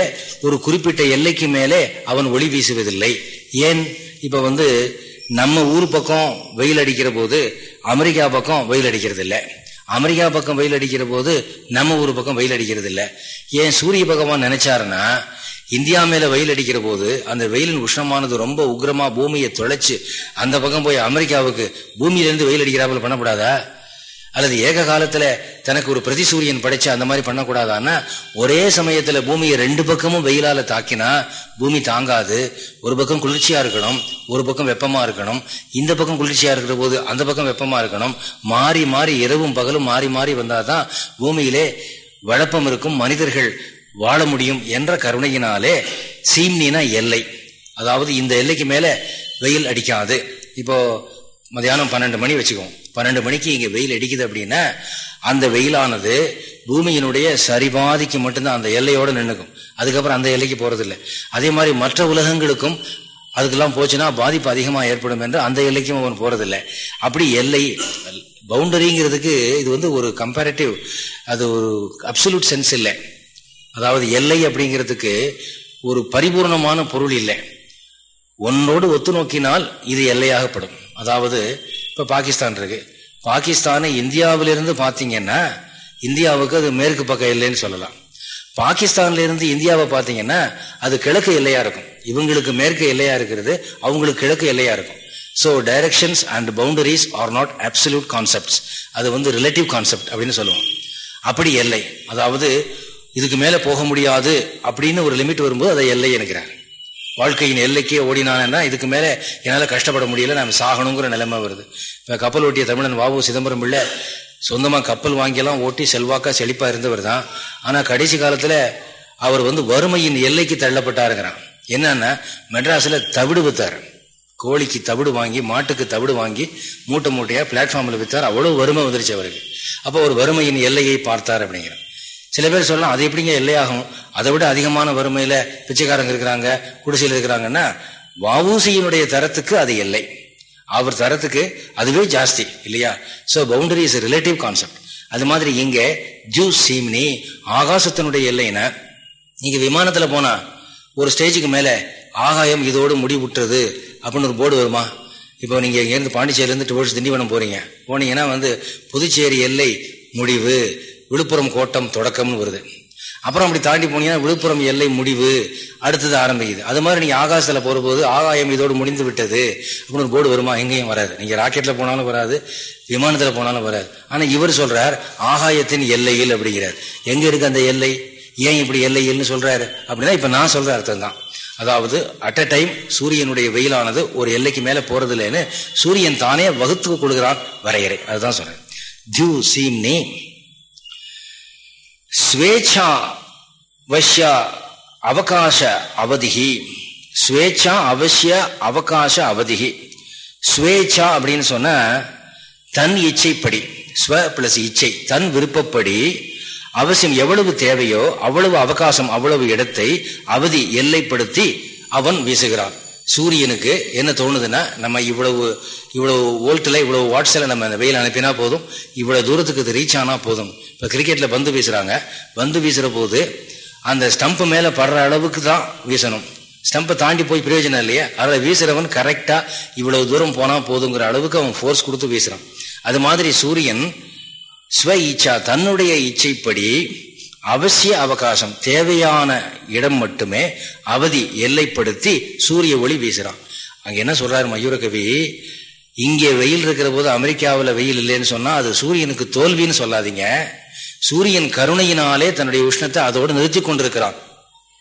ஒரு குறிப்பிட்ட எல்லைக்கு மேலே அவன் ஒளி வீசுவதில்லை. ஏன்? இப்ப வந்து நம்ம ஊர் பக்கம் வெயில் அடிக்கிற போது அமெரிக்கா பக்கம் வெயில் அடிக்கிறது இல்லை அமெரிக்கா பக்கம் வெயில் அடிக்கிற போது நம்ம ஊர் பக்கம் வெயில் அடிக்கிறது இல்லை ஏன்? சூரிய பகவான் நினைச்சாருன்னா இந்தியா மேல வெயில் அடிக்கிற போது அந்த வெயிலின் உஷ்ணமானது ரொம்ப உக்ரமா பூமியை தொலைச்சு அந்த பக்கம் போய் அமெரிக்காவுக்கு பூமியிலிருந்து வெயில் அடிக்கிறாப்புல பண்ணக்கூடாதா? அல்லது ஏக காலத்துல தனக்கு ஒரு பிரதி சூரியன் படைச்சு அந்த மாதிரி பண்ணக்கூடாதான்னா ஒரே சமயத்துல பூமியை ரெண்டு பக்கமும் வெயிலால தாக்கினா பூமி தாங்காது. ஒரு பக்கம் குளிர்ச்சியா இருக்கணும் ஒரு பக்கம் வெப்பமா இருக்கணும். இந்த பக்கம் குளிர்ச்சியா இருக்கிற போது அந்த பக்கம் வெப்பமா இருக்கணும். மாறி மாறி இரவும் பகலும் மாறி மாறி வந்தாதான் பூமியிலே வழப்பம் இருக்கும். மனிதர்கள் வாழ முடியும் என்ற கருணையினாலே சீம்னினா எல்லை. அதாவது இந்த எல்லைக்கு மேல வெயில் அடிக்காது. இப்போ மதியானம் பன்னெண்டு மணி வச்சுக்கோம் பன்னெண்டு மணிக்கு இங்க வெயில் அடிக்குது அப்படின்னா அந்த வெயிலானது பூமியினுடைய சரிபாதிக்கு மட்டும்தான் அந்த எல்லையோட நின்றுக்கும் அதுக்கப்புறம் அந்த எல்லைக்கு போகிறதில்ல அதே மாதிரி மற்ற உலகங்களுக்கும் அதுக்கெல்லாம் போச்சுன்னா பாதிப்பு அதிகமாக ஏற்படும் என்று அந்த எல்லைக்கும் அவன் போறதில்லை. அப்படி எல்லை பவுண்டரிங்கிறதுக்கு இது வந்து ஒரு கம்பேரட்டிவ் அது ஒரு அப்சல்யூட் சென்ஸ் இல்லை. அதாவது எல்லை அப்படிங்கிறதுக்கு ஒரு பரிபூர்ணமான பொருள் இல்லை. ஒன்றோடு ஒத்து நோக்கினால் இது எல்லையாகப்படும். அதாவது இப்போ பாகிஸ்தான் இருக்கு. பாகிஸ்தானை இந்தியாவிலிருந்து பார்த்தீங்கன்னா இந்தியாவுக்கு அது மேற்கு பக்கம் இல்லைன்னு சொல்லலாம். பாகிஸ்தான்ல இருந்து இந்தியாவை பார்த்தீங்கன்னா அது கிழக்கு எல்லையா இருக்கும். இவங்களுக்கு மேற்கு எல்லையா இருக்கிறது அவங்களுக்கு கிழக்கு எல்லையா இருக்கும். So directions and boundaries are not absolute concepts அது வந்து ரிலேட்டிவ் கான்செப்ட் அப்படின்னு சொல்லுவோம். அப்படி எல்லை அதாவது இதுக்கு மேலே போக முடியாது அப்படின்னு ஒரு லிமிட் வரும்போது அதை எல்லை என்கிறார். வாழ்க்கையின் எல்லைக்கே ஓடினானேன்னா இதுக்கு மேலே என்னால் கஷ்டப்பட முடியல நான் சாகணுங்கிற நிலைமை வருது. இப்போ கப்பல் ஓட்டிய தமிழன் வாவு சிதம்பரம் பிள்ளை சொந்தமாக கப்பல் வாங்கியெல்லாம் ஓட்டி செல்வாக்கா செழிப்பாக இருந்தவர் தான். ஆனால் கடைசி காலத்தில் அவர் வந்து வறுமையின் எல்லைக்கு தள்ளப்பட்டாருங்கிறான். என்னன்னா மெட்ராஸில் தவிடு வித்தார். கோழிக்கு தவிடு வாங்கி மாட்டுக்கு தவிடு வாங்கி மூட்டை மூட்டையாக பிளாட்ஃபார்மில் வித்தார். அவ்வளோ வறுமை வந்துருச்சு அவருக்கு. அப்போ ஒரு வறுமையின் எல்லையை பார்த்தார் அப்படிங்கிறார். சில பேர் சொல்லலாம் அது எப்படிங்க எல்லையாகும்? அதை விட அதிகமான வறுமையில பிச்சைக்காரங்க இருக்கிறாங்க குடிசையில் இருக்கிறாங்கன்னா வவுசியினுடைய தரத்துக்கு அது எல்லை. அவர் தரத்துக்கு அதுவே ஜாஸ்தி இல்லையா? So boundary is relative concept அது மாதிரி இங்க ஜூ சீம்னி ஆகாசத்தினுடைய எல்லைன்னா நீங்க விமானத்துல போனா ஒரு ஸ்டேஜுக்கு மேல ஆகாயம் இதோடு முடிவுட்டுறது அப்படின்னு ஒரு போர்டு வருமா? இப்போ நீங்க இங்கேருந்து பாண்டிச்சேரியிலேருந்து டுவர்ட்ஸ் திண்டிவனம் போறீங்க. போனீங்கன்னா வந்து புதுச்சேரி எல்லை முடிவு. விழுப்புரம் கோட்டம் தொடக்கம்னு வருது. அப்புறம் அப்படி தாண்டி போனீங்கன்னா விழுப்புரம் எல்லை முடிவு அடுத்தது ஆரம்பிக்குது. அது மாதிரி நீங்கள் ஆகாசத்தில் போகும்போது ஆகாயம் இதோடு முடிந்து விட்டது அப்படின்னு ஒரு போர்டு வருமா? எங்கேயும் வராது. நீங்கள் ராக்கெட்டில் போனாலும் வராது விமானத்தில் போனாலும் வராது. ஆனால் இவர் சொல்கிறார் ஆகாயத்தின் எல்லையில் அப்படிங்கிறார். எங்கே இருக்கு அந்த எல்லை? ஏன் இப்படி எல்லையில்னு சொல்கிறாரு அப்படின்னா இப்போ நான் சொல்கிற அர்த்தம் தான். அதாவது அட் அ டைம் சூரியனுடைய வெயிலானது ஒரு எல்லைக்கு மேலே போகிறது இல்லைன்னு சூரியன் தானே வகுத்து கொடுக்குறான் வரையறை. அதுதான் சொல்கிறேன் ஜூ சீம் நீ ஸ்வேச்சா வஷ்ய அவகாச அவதிகி ஸ்வேச்சா அவசிய அவகாச அவதிகி ஸ்வேச்சா அப்படின்னு சொன்ன தன் இச்சைப்படி ஸ்வ பிளஸ் இச்சை தன் விருப்பப்படி அவசியம் எவ்வளவு தேவையோ அவ்வளவு அவகாசம் அவ்வளவு இடத்தை அவதி எல்லைப்படுத்தி அவன் வீசுகிறான். சூரியனுக்கு என்ன தோணுதுன்னா நம்ம இவ்வளவு இவ்வளவு வோல்ட்டில் இவ்வளவு வாட்ஸில் நம்ம அந்த வெயில் அனுப்பினா போதும் இவ்வளோ தூரத்துக்கு இது ரீச் ஆனால் போதும். இப்போ கிரிக்கெட்டில் பந்து வீசுகிறாங்க பந்து வீசுகிற போது அந்த ஸ்டம்ப் மேலே படுற அளவுக்கு தான் வீசணும். ஸ்டம்பை தாண்டி போய் பிரயோஜனம் இல்லையா. அதில் வீசுகிறவன் கரெக்டாக இவ்வளவு தூரம் போனால் போதுங்கிற அளவுக்கு அவன் ஃபோர்ஸ் கொடுத்து வீசுகிறான் அது மாதிரி சூரியன் ஸ்வ இச்சா தன்னுடைய இச்சைப்படி அவசிய அவகாசம் தேவையான இடம் மட்டுமே அவதி எல்லைப்படுத்தி சூரிய ஒளி வீசுறான். அங்க என்ன சொல்றாரு மயூரகவி? இங்கே வெயில் இருக்கிற போது அமெரிக்காவில் வெயில் இல்லைன்னு சொன்னா அது சூரியனுக்கு தோல்வின்னு சொல்லாதீங்க. சூரியன் கருணையினாலே தன்னுடைய உஷ்ணத்தை அதோடு நிறுத்தி கொண்டிருக்கிறான்.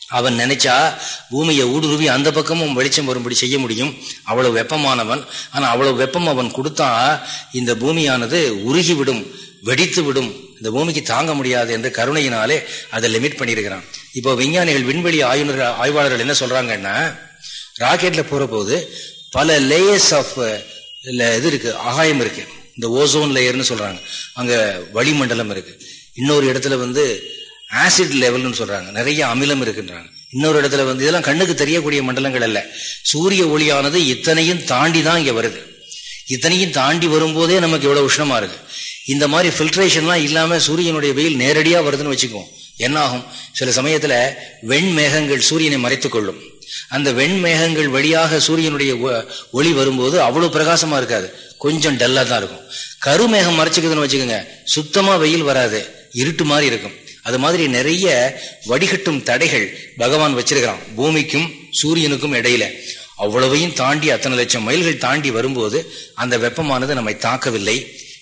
அவன் நினைச்சா பூமியை ஊடுருவி அந்த பக்கமும் வெளிச்சம் வரும்படி செய்ய முடியும். அவ்வளவு வெப்பமானவன். ஆனா அவ்வளவு வெப்பம் அவன் கொடுத்தா இந்த பூமியானது உருகிவிடும் வெடித்து விடும் இந்த பூமிக்கு தாங்க முடியாது என்ற கருணையினாலே அதை லிமிட் பண்ணியிருக்கிறான். இப்போ விஞ்ஞானிகள் விண்வெளி ஆய்வு ஆய்வாளர்கள் என்ன சொல்றாங்கன்னா ராக்கெட்ல போற போது பல லேயர்ஸ் ஆஃப் இது இருக்கு ஆகாயம் இருக்கு. இந்த ஓசோன் லேயர்னு சொல்றாங்க. அங்க வளிமண்டலம் இருக்கு. இன்னொரு இடத்துல வந்து ஆசிட் லெவல்னு சொல்றாங்க. நிறைய அமிலம் இருக்குன்றாங்க. இன்னொரு இடத்துல வந்து இதெல்லாம் கண்ணுக்கு தெரியக்கூடிய மண்டலங்கள் அல்ல. சூரிய ஒளியானது இத்தனையும் தாண்டி தான் இங்க வருது. இத்தனையும் தாண்டி வரும்போதே நமக்கு இவ்வளவு உஷ்ணமா இருக்கு. இந்த மாதிரி ஃபில்ட்ரேஷன்லாம் இல்லாமல் சூரியனுடைய வெயில் நேரடியாக வருதுன்னு வச்சுக்குவோம். என்ன ஆகும் சில சமயத்தில் வெண்மேகங்கள் சூரியனை மறைத்து கொள்ளும். அந்த வெண்மேகங்கள் வழியாக சூரியனுடைய ஒளி வரும்போது அவ்வளோ பிரகாசமாக இருக்காது. கொஞ்சம் டல்லாக தான் இருக்கும். கருமேகம் மறைச்சிக்குதுன்னு வச்சுக்கோங்க. சுத்தமாக வெயில் வராது. இருட்டு மாதிரி இருக்கும். அது மாதிரி நிறைய வடிகட்டும் தடைகள் பகவான் வச்சிருக்கிறான். பூமிக்கும் சூரியனுக்கும் இடையில. அவ்வளவையும் தாண்டி அத்தனை லட்சம் மைல்கள் தாண்டி வரும்போது அந்த வெப்பமானது நம்மை தாக்கவில்லை.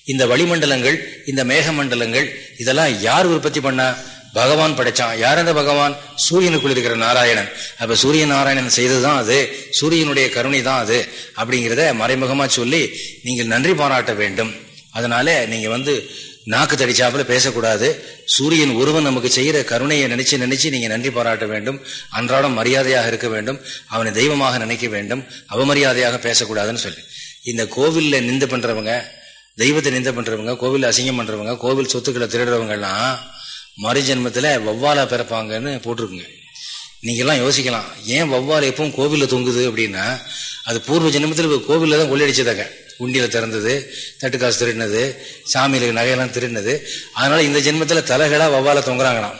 இந்த வளிமண்டலங்கள் இந்த மேகமண்டலங்கள் இதெல்லாம் யார் உற்பத்தி பண்ணா? பகவான் படைச்சான். யார் அந்த பகவான்? சூரியனுக்குள் இருக்கிற நாராயணன். அப்ப சூரிய நாராயணன் செய்ததுதான் அது. சூரியனுடைய கருணை தான் அது. அப்படிங்கிறத மறைமுகமா சொல்லி நீங்கள் நன்றி பாராட்ட வேண்டும். அதனால நீங்க வந்து நாக்கு தடிச்சாப்புல பேசக்கூடாது. சூரியன் ஒருவன் நமக்கு செய்கிற கருணையை நினைச்சு நினைச்சு நீங்க நன்றி பாராட்ட வேண்டும். அன்றாடம் மரியாதையாக இருக்க வேண்டும். அவனை தெய்வமாக நினைக்க வேண்டும். அவமரியாதையாக பேசக்கூடாதுன்னு சொல்லி. இந்த கோவில்ல நிந்து பண்றவங்க தெய்வத்தை நிந்த பண்றவங்க கோவில் அசிங்கம் பண்றவங்க கோவில் சொத்துக்களை திருடுறவங்க எல்லாம் மறு ஜென்மத்தில் வவ்வாலா பிறப்பாங்கன்னு போட்டிருக்குங்க. நீங்கெல்லாம் யோசிக்கலாம் ஏன் வவ்வால் எப்பவும் கோவிலில் தொங்குது அப்படின்னா அது பூர்வ ஜென்மத்தில் கோவிலில் தான் கொள்ளையடிச்சதாங்க உண்டியில் திறந்தது தட்டுக்காசு திருடினது சாமியில நகையெல்லாம் திருடினது. அதனால இந்த ஜென்மத்தில் தலைகளாக வவ்வால தொங்குறாங்களாம்.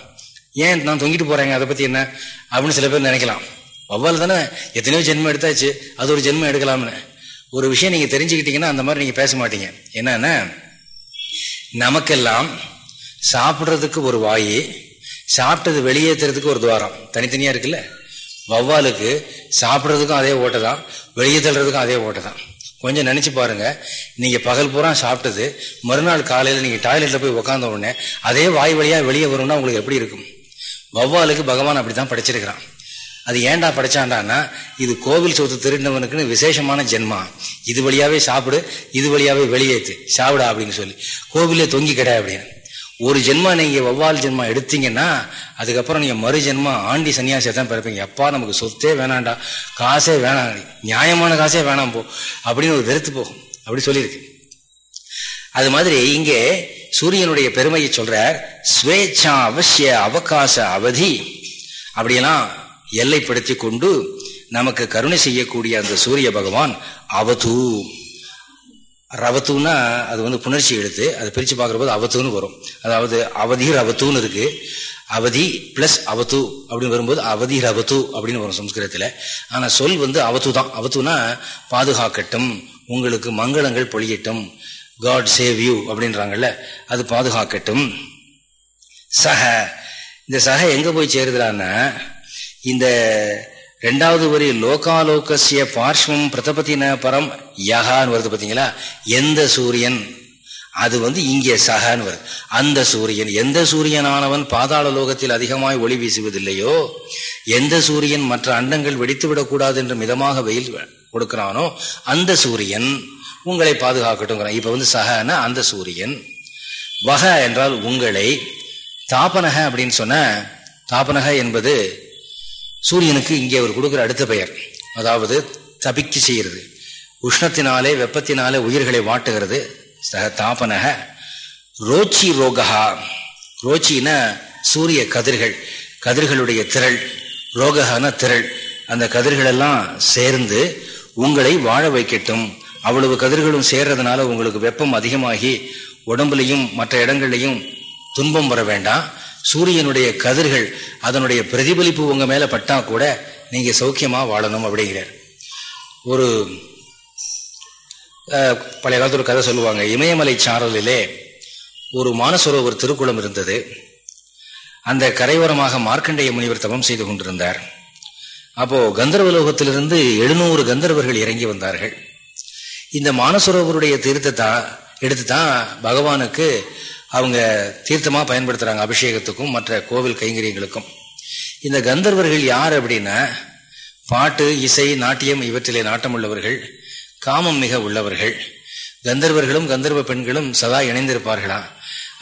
ஏன் நான் தொங்கிட்டு போறேங்க? அதை பத்தி என்ன? அப்படின்னு சில பேர் நினைக்கலாம். வவ்வால் தானே எத்தனையோ ஜென்மம் எடுத்தாச்சு அது ஒரு ஜென்மம் எடுக்கலாம்னு. ஒரு விஷயம் நீங்க தெரிஞ்சுக்கிட்டீங்கன்னா அந்த மாதிரி நீங்க பேச மாட்டீங்க. என்னன்னா நமக்கெல்லாம் சாப்பிட்றதுக்கு ஒரு வாயு சாப்பிட்டது வெளியேற்றுறதுக்கு ஒரு துவாரம். தனித்தனியா இருக்குல்ல? வவ்வாலுக்கு சாப்பிட்றதுக்கும் அதே ஓட்டை தான் வெளியே தள்ளுறதுக்கும் அதே ஓட்டை தான். கொஞ்சம் நினைச்சு பாருங்க. நீங்க பகல் பூரா சாப்பிட்டது மறுநாள் காலையில் நீங்க டாய்லெட்ல போய் உக்காந்த உடனே அதே வாய் வழியா வெளியே வரும்னா உங்களுக்கு எப்படி இருக்கும்? வவ்வாலுக்கு பகவான் அப்படித்தான் படிச்சிருக்கிறான். அது ஏன்டா படைச்சாண்டான்னா இது கோவில் சொத்து திருடினவனுக்குன்னு விசேஷமான ஜென்மா. இது வழியாவே சாப்பிடு இது வழியாவே வெளியேற்று சாப்பிடா அப்படின்னு சொல்லி. கோவிலே தொங்கி கிடையாது அப்படின்னு. ஒரு ஜென்மா நீங்க வவ்வால் ஜென்மா எடுத்தீங்கன்னா அதுக்கப்புறம் நீங்க மறு ஜென்மா ஆண்டி சன்னியாசியை தான் பிறப்பீங்க. எப்பா நமக்கு சொத்தே வேணாண்டா காசே வேணாம். நியாயமான காசே வேணாம் போ. அப்படின்னு ஒரு வெறுத்து போகும். அப்படி சொல்லியிருக்கு. அது மாதிரி இங்கே சூரியனுடைய பெருமையை சொல்றார் ஸ்வேச்சா அவசிய அவகாச அவதி. அப்படியெல்லாம் எல்லைப்படுத்தி கொண்டு நமக்கு கருணை செய்யக்கூடிய அந்த சூரிய பகவான் அவதூ. ரவத்துன்னா அது வந்து புணர்ச்சி எடுத்து அதை பிரித்து பார்க்குற போது அவத்துன்னு வரும். அதாவது அவதி ரவத்துன்னு இருக்கு. அவதி பிளஸ் அவத்து அப்படின்னு வரும்போது அவதி ரவத்து அப்படின்னு வரும் சம்ஸ்கிருதத்தில். ஆனால் சொல் வந்து அவத்து தான். அவத்துனா பாதுகாக்கட்டும். உங்களுக்கு மங்களங்கள் பொழியட்டும். காட் சேவ் யூ அப்படின்றாங்கல்ல அது பாதுகாக்கட்டும். சக. இந்த சக எங்கே போய் சேருதுலான்னா இந்த ரெண்டாவது வரி லோகாலோகசிய பார்ஷ்வம் பிரதபத்தின பரம் யகான்னு வருது பார்த்தீங்களா எந்த சூரியன்? அது வந்து இங்கே சகான்னு வருது. அந்த சூரியன் எந்த சூரியனானவன் பாதாள லோகத்தில் அதிகமாய் ஒளி வீசுவதில்லையோ எந்த சூரியன் மற்ற அண்டங்கள் வெடித்து விடக்கூடாது என்று மிதமாக வெயில் கொடுக்கிறானோ அந்த சூரியன் உங்களை பாதுகாக்கட்டும் இப்ப வந்து சகன அந்த சூரியன். வக என்றால் உங்களை. தாபனக அப்படின்னு சொன்ன தாபனக என்பது சூரியனுக்கு இங்கே அவர் கொடுக்குற அடுத்த பெயர். அதாவது தபிக்கு செய்கிறது. உஷ்ணத்தினாலே வெப்பத்தினாலே உயிர்களை வாட்டுகிறது. சக தாபனக ரோச்சி ரோகா ரோச்சின சூரிய கதிர்கள் கதிர்களுடைய திரள் ரோகஹான திரள். அந்த கதிர்களெல்லாம் சேர்ந்து உங்களை வாழ வைக்கட்டும். அவ்வளவு கதிர்களும் சேர்றதுனால உங்களுக்கு வெப்பம் அதிகமாகி உடம்புலையும் மற்ற இடங்கள்லையும் துன்பம் வர வேண்டாம். சூரியனுடைய கதிர்கள் அதனுடைய பிரதிபலிப்பு உங்க மேல பட்டா கூட நீங்க சௌக்கியமா வாழணும் அப்படிங்கிறார். ஒரு பழைய காலத்தில் ஒரு கதை சொல்லுவாங்க. இமயமலை சாரலிலே ஒரு மானசரோவர் திருக்குளம் இருந்தது. அந்த கரையோரமாக மார்க்கண்டேய முனிவர் தவம் செய்து கொண்டிருந்தார். அப்போ கந்தர்வலோகத்திலிருந்து எழுநூறு கந்தர்வர்கள் இறங்கி வந்தார்கள். இந்த மானசரோவருடைய தீர்த்தத்தான் எடுத்து தான் பகவானுக்கு அவங்க தீர்த்தமாக பயன்படுத்துகிறாங்க அபிஷேகத்துக்கும் மற்ற கோவில் கைங்கரியங்களுக்கும். இந்த கந்தர்வர்கள் யார் அப்படின்னா பாட்டு இசை நாட்டியம் இவற்றிலே நாட்டம் உள்ளவர்கள் காமம் மிக உள்ளவர்கள். கந்தர்வர்களும் கந்தர்வ பெண்களும் சதா இணைந்திருப்பார்களா?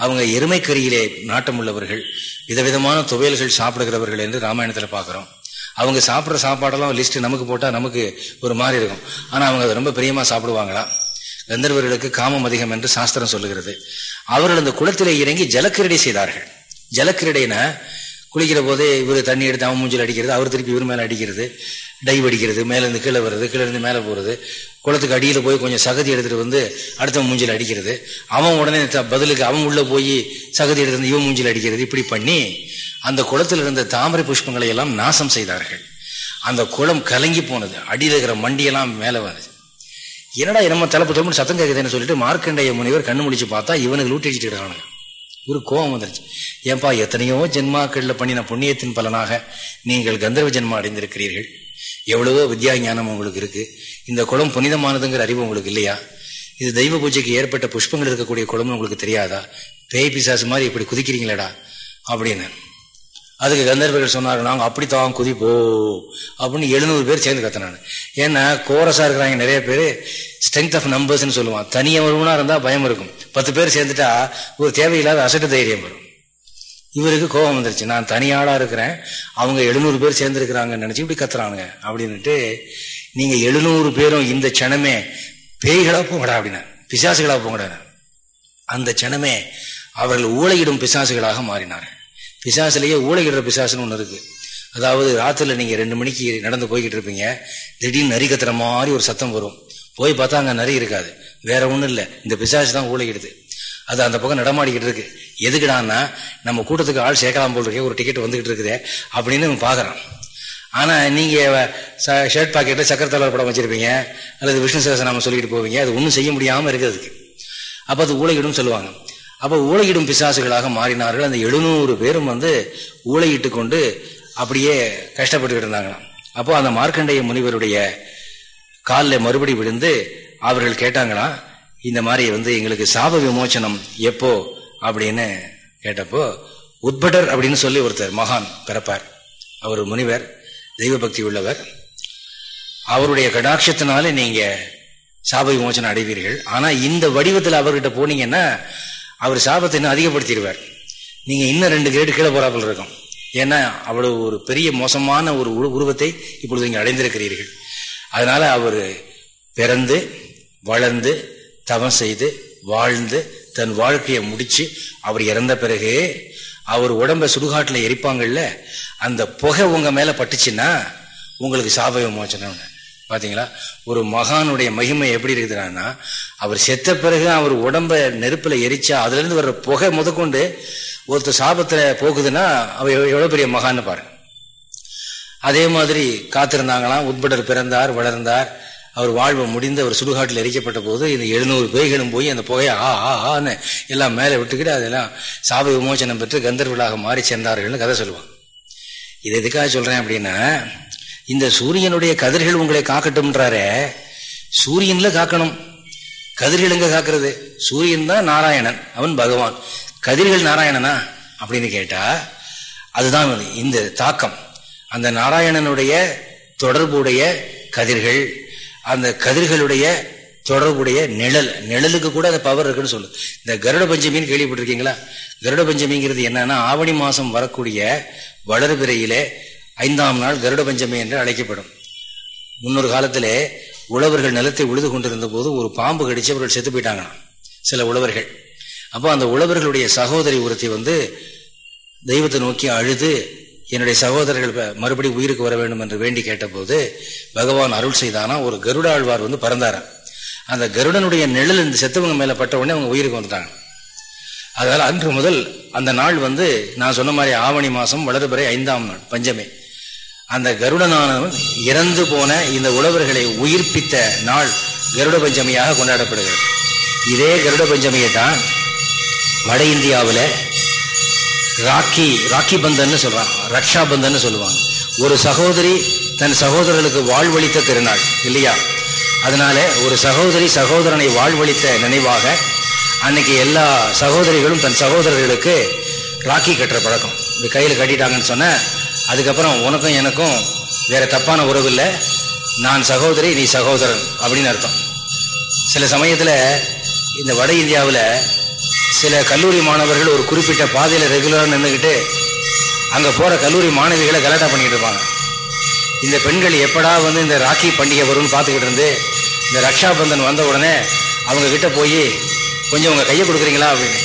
அவங்க எருமைக்கரியிலே நாட்டம் உள்ளவர்கள் விதவிதமான துவையல்கள் சாப்பிடுகிறவர்கள் என்று ராமாயணத்தில் பார்க்குறோம். அவங்க சாப்பிட்ற சாப்பாடெல்லாம் லிஸ்ட் நமக்கு போட்டால் நமக்கு ஒரு மாதிரி இருக்கும். ஆனால் அவங்க அதை ரொம்ப பிரியமாக சாப்பிடுவாங்களா? கந்தர்வர்களுக்கு காமம் அதிகம் என்று சாஸ்திரம் சொல்லுகிறது. அவர்கள் அந்த குளத்திலே இறங்கி ஜலக்கிரடை செய்தார்கள். ஜலக்கிரடைனா குளிக்கிற போதே இவர் தண்ணி எடுத்து அவன் மூஞ்சில் அடிக்கிறது அவர் திருப்பி இவர் மேலே அடிக்கிறது டைவ் அடிக்கிறது மேலேருந்து கீழே வர்றது கீழே இருந்து மேலே போகிறது குளத்துக்கு அடியில் போய் கொஞ்சம் சகதி எடுத்துகிட்டு வந்து அடுத்த மூஞ்சில் அடிக்கிறது. அவன் உடனே பதிலுக்கு அவன் உள்ளே போய் சகதி எடுத்து இவன் மூஞ்சில் அடிக்கிறது. இப்படி பண்ணி அந்த குளத்தில் இருந்த தாமரை புஷ்பங்களை எல்லாம் நாசம் செய்தார்கள். அந்த குளம் கலங்கி போனது. அடியில் இருக்கிற மண்டியெல்லாம் மேலே வருது. என்னடா நம்ம தலைப்பு தலைப்பு சத்தம் கேட்குதுன்னு சொல்லிட்டு மார்க்கண்டைய முனிவர் கண்ணு முடிச்சு பார்த்தா இவனுக்கு லூட்டி இருக்கானு இருக்கானுங்க. ஒரு கோபம் வந்துருச்சு. ஏன்பா எத்தனையோ ஜென்மாக்களில் பண்ணின புண்ணியத்தின் பலனாக நீங்கள் கந்தர்வ ஜென்மா அடைந்திருக்கிறீர்கள். எவ்வளவோ வித்யா ஞானம் உங்களுக்கு இருக்கு. இந்த குளம் புனிதமானதுங்கிற அறிவு உங்களுக்கு இல்லையா? இது தெய்வ பூஜைக்கு ஏற்பட்ட புஷ்பங்கள் இருக்கக்கூடிய குளம்னு உங்களுக்கு தெரியாதா? பேய் பிசாசு மாதிரி இப்படி குதிக்கிறீங்களேடா அப்படின்னு. அதுக்கு கந்தர்வர்கள் சொன்னார்கள் நாங்கள் அப்படி தான் குதிப்போ அப்படின்னு எழுநூறு பேர் சேர்ந்து கத்தினாங்க. ஏன்னா கோரஸாக இருக்கிறாங்க நிறைய பேர் ஸ்ட்ரென்த் ஆஃப் நம்பர்ஸ்னு சொல்லுவான் தனியாக ஒருவனாக இருந்தால் பயம் இருக்கும். பத்து பேர் சேர்ந்துட்டா ஒரு தேவையில்லாத அசட்டு தைரியம் வரும். இவருக்கு கோபம் வந்துருச்சு. நான் தனியாளாக இருக்கிறேன். அவங்க எழுநூறு பேர் சேர்ந்துருக்கிறாங்கன்னு நினச்சி இப்படி கத்துறானுங்க. அப்படின்னுட்டு நீங்கள் எழுநூறு பேரும் இந்த க்ஷணமே பேய்களாக போங்கடா அப்படின்னா பிசாசுகளாக போங்கடா அந்த க்ஷணமே அவர்கள் ஊழையிடும் பிசாசுகளாக மாறினார்கள். பிசாசுலேயே ஊழகிற பிசாசுன்னு ஒன்று இருக்குது அதாவது ராத்திரில நீங்கள் ரெண்டு மணிக்கு நடந்து போய்கிட்டு இருப்பீங்க. திடீர்னு நரி கத்துற மாதிரி ஒரு சத்தம் வரும். போய் பார்த்தா அங்கே நரி இருக்காது. வேற ஒன்றும் இல்லை. இந்த பிசாசு தான் ஊழகிடுது அது அந்த பக்கம் நடமாடிக்கிட்டு இருக்கு. எதுக்குடான்னா நம்ம கூட்டத்துக்கு ஆள் சேர்க்கலாம் போல் இருக்கே ஒரு டிக்கெட் வந்துகிட்டு இருக்குதே அப்படின்னு பார்க்குறான் ஆனால் நீங்கள் ஷர்ட் பாக்கெட்டில் சக்கரத்தாளர் படம் வச்சிருப்பீங்க. அல்லது விஷ்ணு சேசனாம சொல்லிட்டு போவீங்க. அது ஒன்றும் செய்ய முடியாமல் இருக்கிறதுக்கு அப்போ அது ஊழகிடும் சொல்லுவாங்க. அப்ப ஊழையிடும் பிசாசுகளாக மாறினார்கள். அந்த எழுநூறு பேரும் வந்து ஊழையிட்டு கொண்டு அப்படியே கஷ்டப்பட்டுக்கிட்டு இருந்தாங்களாம். அப்போ அந்த மார்க்கண்டேய முனிவருடைய காலில் மறுபடி விழுந்து அவர்கள் கேட்டாங்களாம் இந்த மாதிரி வந்து எங்களுக்கு சாப விமோச்சனம் எப்போ? அப்படின்னு கேட்டப்போ உத்படர் அப்படின்னு சொல்லி ஒருத்தர் மகான் பிறப்பார். அவர் முனிவர் தெய்வ பக்தி உள்ளவர். அவருடைய கடாட்சத்தினாலே நீங்க சாப விமோச்சனம் அடைவீர்கள். ஆனா இந்த வடிவத்தில் அவர்கிட்ட போனீங்கன்னா அவர் சாபத்தை இன்னும் அதிகப்படுத்திடுவார். நீங்கள் இன்னும் ரெண்டு கிரேடு கீழே போறாப்பில் இருக்கும். ஏன்னா அவ்வளவு ஒரு பெரிய மோசமான ஒரு உருவத்தை இப்பொழுது இங்கே அடைந்திருக்கிறீர்கள். அதனால அவர் பிறந்து வளர்ந்து தவம் செய்து வாழ்ந்து தன் வாழ்க்கையை முடிச்சு அவர் இறந்த பிறகு அவர் உடம்ப சுடுகாட்டில் எரிப்பாங்கல்ல அந்த புகை உங்க மேல பட்டுச்சுன்னா உங்களுக்கு சாப விமோச்சனம் பார்த்தீங்களா ஒரு மகானுடைய மகிமை எப்படி இருக்குதுன்னா அவர் செத்த பிறகு அவர் உடம்ப நெருப்புல எரிச்சா அதுல இருந்து வர்ற புகை முதற்கொண்டு ஒருத்தர் சாபத்துல போகுதுன்னா அவர் எவ்வளவு பெரிய மகான்னு பாருங்க. அதே மாதிரி காத்திருந்தாங்களாம் உட்படர் பிறந்தார் வளர்ந்தார். அவர் வாழ்வு முடிந்து அவர் சுடுகாட்டில் எரிக்கப்பட்ட போது இந்த எழுநூறு பேய்களும் போய் அந்த புகையை ஆ ஆன்னு எல்லாம் மேலே விட்டுக்கிட்டு அதெல்லாம் சாப விமோச்சனம் பெற்று கந்தர்வலாக மாறி சேர்ந்தார்கள்னு கதை சொல்லுவாங்க. இது எதுக்காக சொல்றேன் அப்படின்னா இந்த சூரியனுடைய கதிர்கள் உங்களை காக்கட்டும்ன்றாரு சூரியன்ல காக்கணும். கதிர்கள் எங்க காக்குறது? சூரியன் தான் நாராயணன் அவன் பகவான். கதிர்கள் நாராயணனா? அப்படின்னு கேட்டா அதுதான் இந்த தாக்கம். அந்த நாராயணனுடைய தொடர்புடைய கதிர்கள் அந்த கதிர்களுடைய தொடர்புடைய நிழல். நிழலுக்கு கூட அந்த பவர் இருக்குன்னு சொல்லு. இந்த கருட பஞ்சமின்னு கேள்விப்பட்டிருக்கீங்களா? கருட பஞ்சமிங்கிறது என்னன்னா ஆவணி மாசம் வரக்கூடிய வளர்பிறையிலே ஐந்தாம் நாள் கருட பஞ்சமி என்று அழைக்கப்படும். முன்னொரு காலத்திலே உழவர்கள் நிலத்தை உழுது கொண்டிருந்த போது ஒரு பாம்பு கடிச்சு அவர்கள் செத்து போயிட்டாங்களாம் சில உழவர்கள். அப்போ அந்த உழவர்களுடைய சகோதரி ஒருத்தி வந்து தெய்வத்தை நோக்கி அழுது என்னுடைய சகோதரர்கள் மறுபடி உயிருக்கு வர வேண்டும் என்று வேண்டி கேட்டபோது பகவான் அருள் செய்தானா ஒரு கருடாழ்வார் வந்து பறந்தாராம். அந்த கருடனுடைய நிழல் இந்த செத்தவங்க மேலே பட்ட உடனே அவங்க உயிருக்கு வந்துட்டாங்க. அதனால் அன்று முதல் அந்த நாள் வந்து நான் சொன்ன மாதிரி ஆவணி மாதம் வளர்பிறை ஐந்தாம் நாள் பஞ்சமே. அந்த கருடனானவன் இறந்து போன இந்த உழவர்களை உயிர்ப்பித்த நாள் கருட பஞ்சமியாக கொண்டாடப்படுகிறது. இதே கருட பஞ்சமியை தான் வட இந்தியாவில் ராக்கி ராக்கி பந்தன்னு சொல்கிறான் ரக்ஷா பந்தன் சொல்லுவாங்க. ஒரு சகோதரி தன் சகோதரர்களுக்கு வாழ்வழித்த திருநாள் இல்லையா? அதனால ஒரு சகோதரி சகோதரனை வாழ்வழித்த நினைவாக அன்னைக்கு எல்லா சகோதரிகளும் தன் சகோதரர்களுக்கு ராக்கி கட்டுற பழக்கம். இப்படி கையில் கட்டிட்டாங்கன்னு சொன்ன அதுக்கப்புறம் உனக்கும் எனக்கும் வேற தப்பான உறவு இல்லை. நான் சகோதரி நீ சகோதரன் அப்படின்னு அர்த்தம். சில சமயத்தில் இந்த வட இந்தியாவில் சில கல்லூரி மாணவர்கள் ஒரு குறிப்பிட்ட பாதையில் ரெகுலராக நின்றுக்கிட்டு அங்கே போகிற கல்லூரி மாணவிகளை கலாட்டா பண்ணிக்கிட்டு இருப்பாங்க. இந்த பெண்கள் எப்படா வந்து இந்த ராக்கி பண்டிகை வரும்னு பார்த்துக்கிட்டு இருந்து இந்த ரக்ஷாபந்தன் வந்த உடனே அவங்க கிட்ட போய் கொஞ்சம் உங்கள் கையை கொடுக்குறீங்களா அப்படின்னு.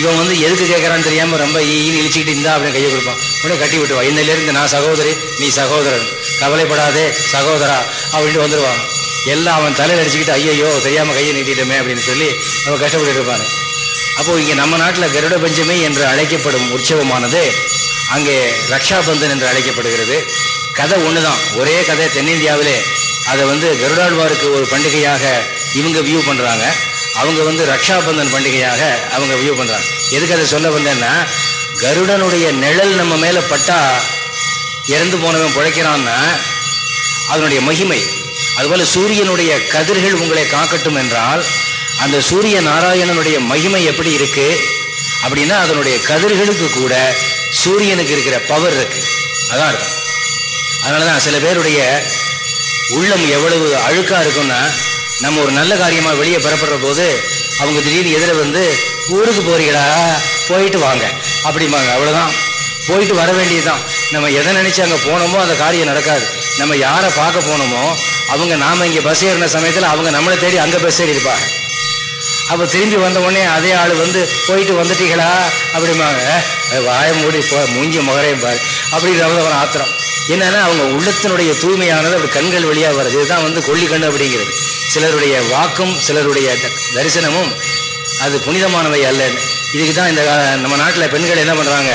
இவன் வந்து எதுக்கு கேட்கறான்னு தெரியாம ரொம்ப ஈன்னு இழிச்சுக்கிட்டு இருந்தா அப்படின்னு கையை கொடுப்பான். உடனே கட்டி விட்டுவா இன்னிலிருந்து நான் சகோதரி நீ சகோதரன். கவலைப்படாதே சகோதரா அப்படின்ட்டு வந்துடுவான் எல்லாம் அவன் தலையில் அடிச்சுக்கிட்டு ஐயையோ தெரியாமல் கையை நீட்டிட்டோமே அப்படின்னு சொல்லி அவன் கஷ்டப்பட்டு இருப்பான் அப்போது இங்கே நம்ம நாட்டில் கருட பஞ்சமி என்று அழைக்கப்படும் உற்சவமானது அங்கே ரக்ஷாபந்தன் என்று அழைக்கப்படுகிறது. கதை ஒன்று தான் ஒரே கதை தென்னிந்தியாவிலே. அதை வந்து கருடாழ்வாருக்கு ஒரு பண்டிகையாக இவங்க வியூ பண்ணுறாங்க அவங்க வந்து ரக்ஷாபந்தன் பண்டிகையாக அவங்க வியூ பண்ணுறாங்க எதுக்கு அதை சொல்ல வந்தேன்னா கருடனுடைய நிழல் நம்ம மேலே பட்டா இறந்து போனவன் பிழைக்கிறான்னா அதனுடைய மகிமை. அதுபோல் சூரியனுடைய கதிர்கள் உங்களை காக்கட்டும் என்றால் அந்த சூரிய நாராயணனுடைய மகிமை எப்படி இருக்கு? அப்படின்னா அதனுடைய கதிர்களுக்கு கூட சூரியனுக்கு இருக்கிற பவர் இருக்கு. அதான் இருக்கும் அதனாலதான் சில பேருடைய உள்ளம் எவ்வளவு அழுக்காக இருக்கும்னா நம்ம ஒரு நல்ல காரியமா வெளியே பெறப்படுற போது அவங்க திடீர்னு எதிர வந்து ஊருக்கு போறீங்களா போயிட்டு வாங்க. அப்படிம்பாங்க. அவ்வளவுதான். போயிட்டு வர வேண்டியதுதான். நம்ம எதை நினைச்சு அங்க போனோமோ அந்த காரியம் நடக்காது. நம்ம யாரை பார்க்க போனோமோ அவங்க நாம இங்க பஸ் ஏறின சமயத்துல அவங்க நம்மளை தேடி அங்க பஸ் ஏறி இருப்பாங்க. அப்ப திரும்பி வந்த உடனே அதே ஆள் வந்து போயிட்டு வந்துட்டீங்களா? அப்படிம்பாங்க. வாய மூடி போ மூஞ்சி முகரையும் பாரு. அப்படிங்கிற ஒரு ஆத்திரம். என்னன்னா அவங்க உள்ளத்தினுடைய தூய்மையானது அப்படி கண்கள் வழியாக வருது இதுதான் வந்து கொல்லி கண்ணு அப்படிங்கிறது. சிலருடைய வாக்கும் சிலருடைய தரிசனமும் அது புனிதமானவை அல்ல. இதுக்கு தான் இந்த நம்ம நாட்டில் பெண்கள் என்ன பண்ணுறாங்க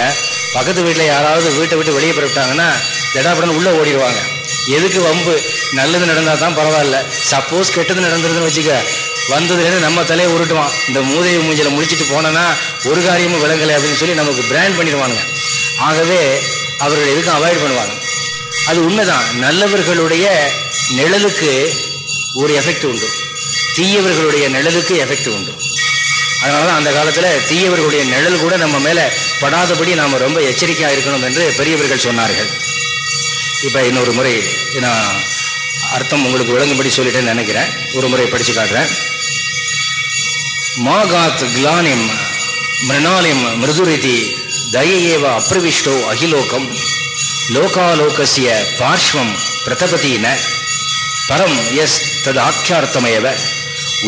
பக்கத்து வீட்டில் யாராவது வீட்டை விட்டு வெளியே பிறப்பிட்டாங்கன்னா திடாப்படன்னு உள்ளே ஓடிடுவாங்க. எதுக்கு வம்பு? நல்லது நடந்தால் தான் பரவாயில்ல. சப்போஸ் கெட்டது நடந்துருதுன்னு வச்சுக்க வந்ததுலேருந்து நம்ம தலையை உருட்டுவான். இந்த மூதையை மூஞ்சில் முடிச்சுட்டு போனோன்னா ஒரு காரியமும் விளங்கலை அப்படின்னு சொல்லி நமக்கு பிராண்ட் பண்ணிடுவானுங்க. ஆகவே அவர்கள் எதுக்கும் அவாய்ட் பண்ணுவாங்க. அது உண்மைதான். நல்லவர்களுடைய நிழலுக்கு ஒரு எஃபெக்ட் உண்டு. தீயவர்களுடைய நிழலுக்கு எஃபெக்ட் உண்டு. அதனால தான் அந்த காலத்தில் தீயவர்களுடைய நிழல் கூட நம்ம மேலே படாதபடி நாம் ரொம்ப எச்சரிக்கையாக இருக்கணும் என்று பெரியவர்கள் சொன்னார்கள். இப்போ இன்னொரு முறை நான் அர்த்தம் உங்களுக்கு விளங்கும்படி சொல்லிட்டேன்னு நினைக்கிறேன். ஒரு முறை படித்து காட்டுறேன். மாகாத் கிளானிம் மிருணாலிம் மிருதுரிதி தயையேவ அப்ரவிஷ்டோ அகிலோகம் லோகாலோகசிய பார்ஷ்வம் பிரதபதியின பரம் எஸ் தது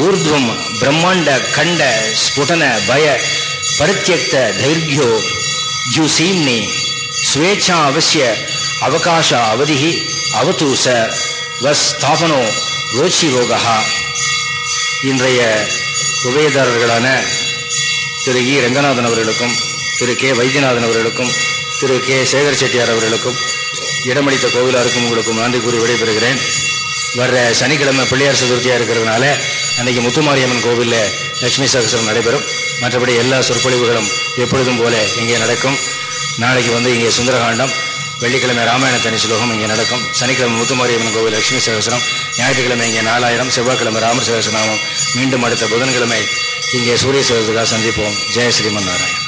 ஊர்துவம் பிரம்மாண்ட கண்ட ஸ்புடன பய பரித்தியக்த தைர்கியோ ஜுசீம்னி சுவேச்சா அவசிய அவகாச அவதி அவதூச வஸ்தாபனோ ரோச்சி ரோகா இன்றைய உபயதாரர்களான திரு இ ரங்கநாதன் அவர்களுக்கும் திரு கே. வைத்தியநாதன் அவர்களுக்கும் திரு கே. சேகர் செட்டியார் அவர்களுக்கும் இடமளித்த கோவிலாருக்கும் உங்களுக்கும் நன்றி கூறி விடைபெறுகிறேன். வர்ற சனிக்கிழமை பிள்ளையார் சதுர்த்தியாக இருக்கிறதுனால அன்றைக்கி முத்துமாரியம்மன் கோவிலில் லக்ஷ்மி சகசரம் நடைபெறும். மற்றபடி எல்லா சொற்பொழிவுகளும் எப்பொழுதும் போல இங்கே நடக்கும். நாளைக்கு வந்து இங்கே சுந்தரகாண்டம் வெள்ளிக்கிழமை ராமாயண தனி சுலோகம் இங்கே நடக்கும். சனிக்கிழமை முத்துமாரியம்மன் கோவில் லட்சுமி சகசரம் ஞாயிற்றுக்கிழமை இங்கே நாலாயிரம் செவ்வாய்க்கிழமை ராமர் சகசரநாமம். மீண்டும் அடுத்த புதன்கிழமை இங்கே சூரிய சதுர்த்திக்காக சந்திப்போம். ஜெய ஸ்ரீமன் நாராயணன்.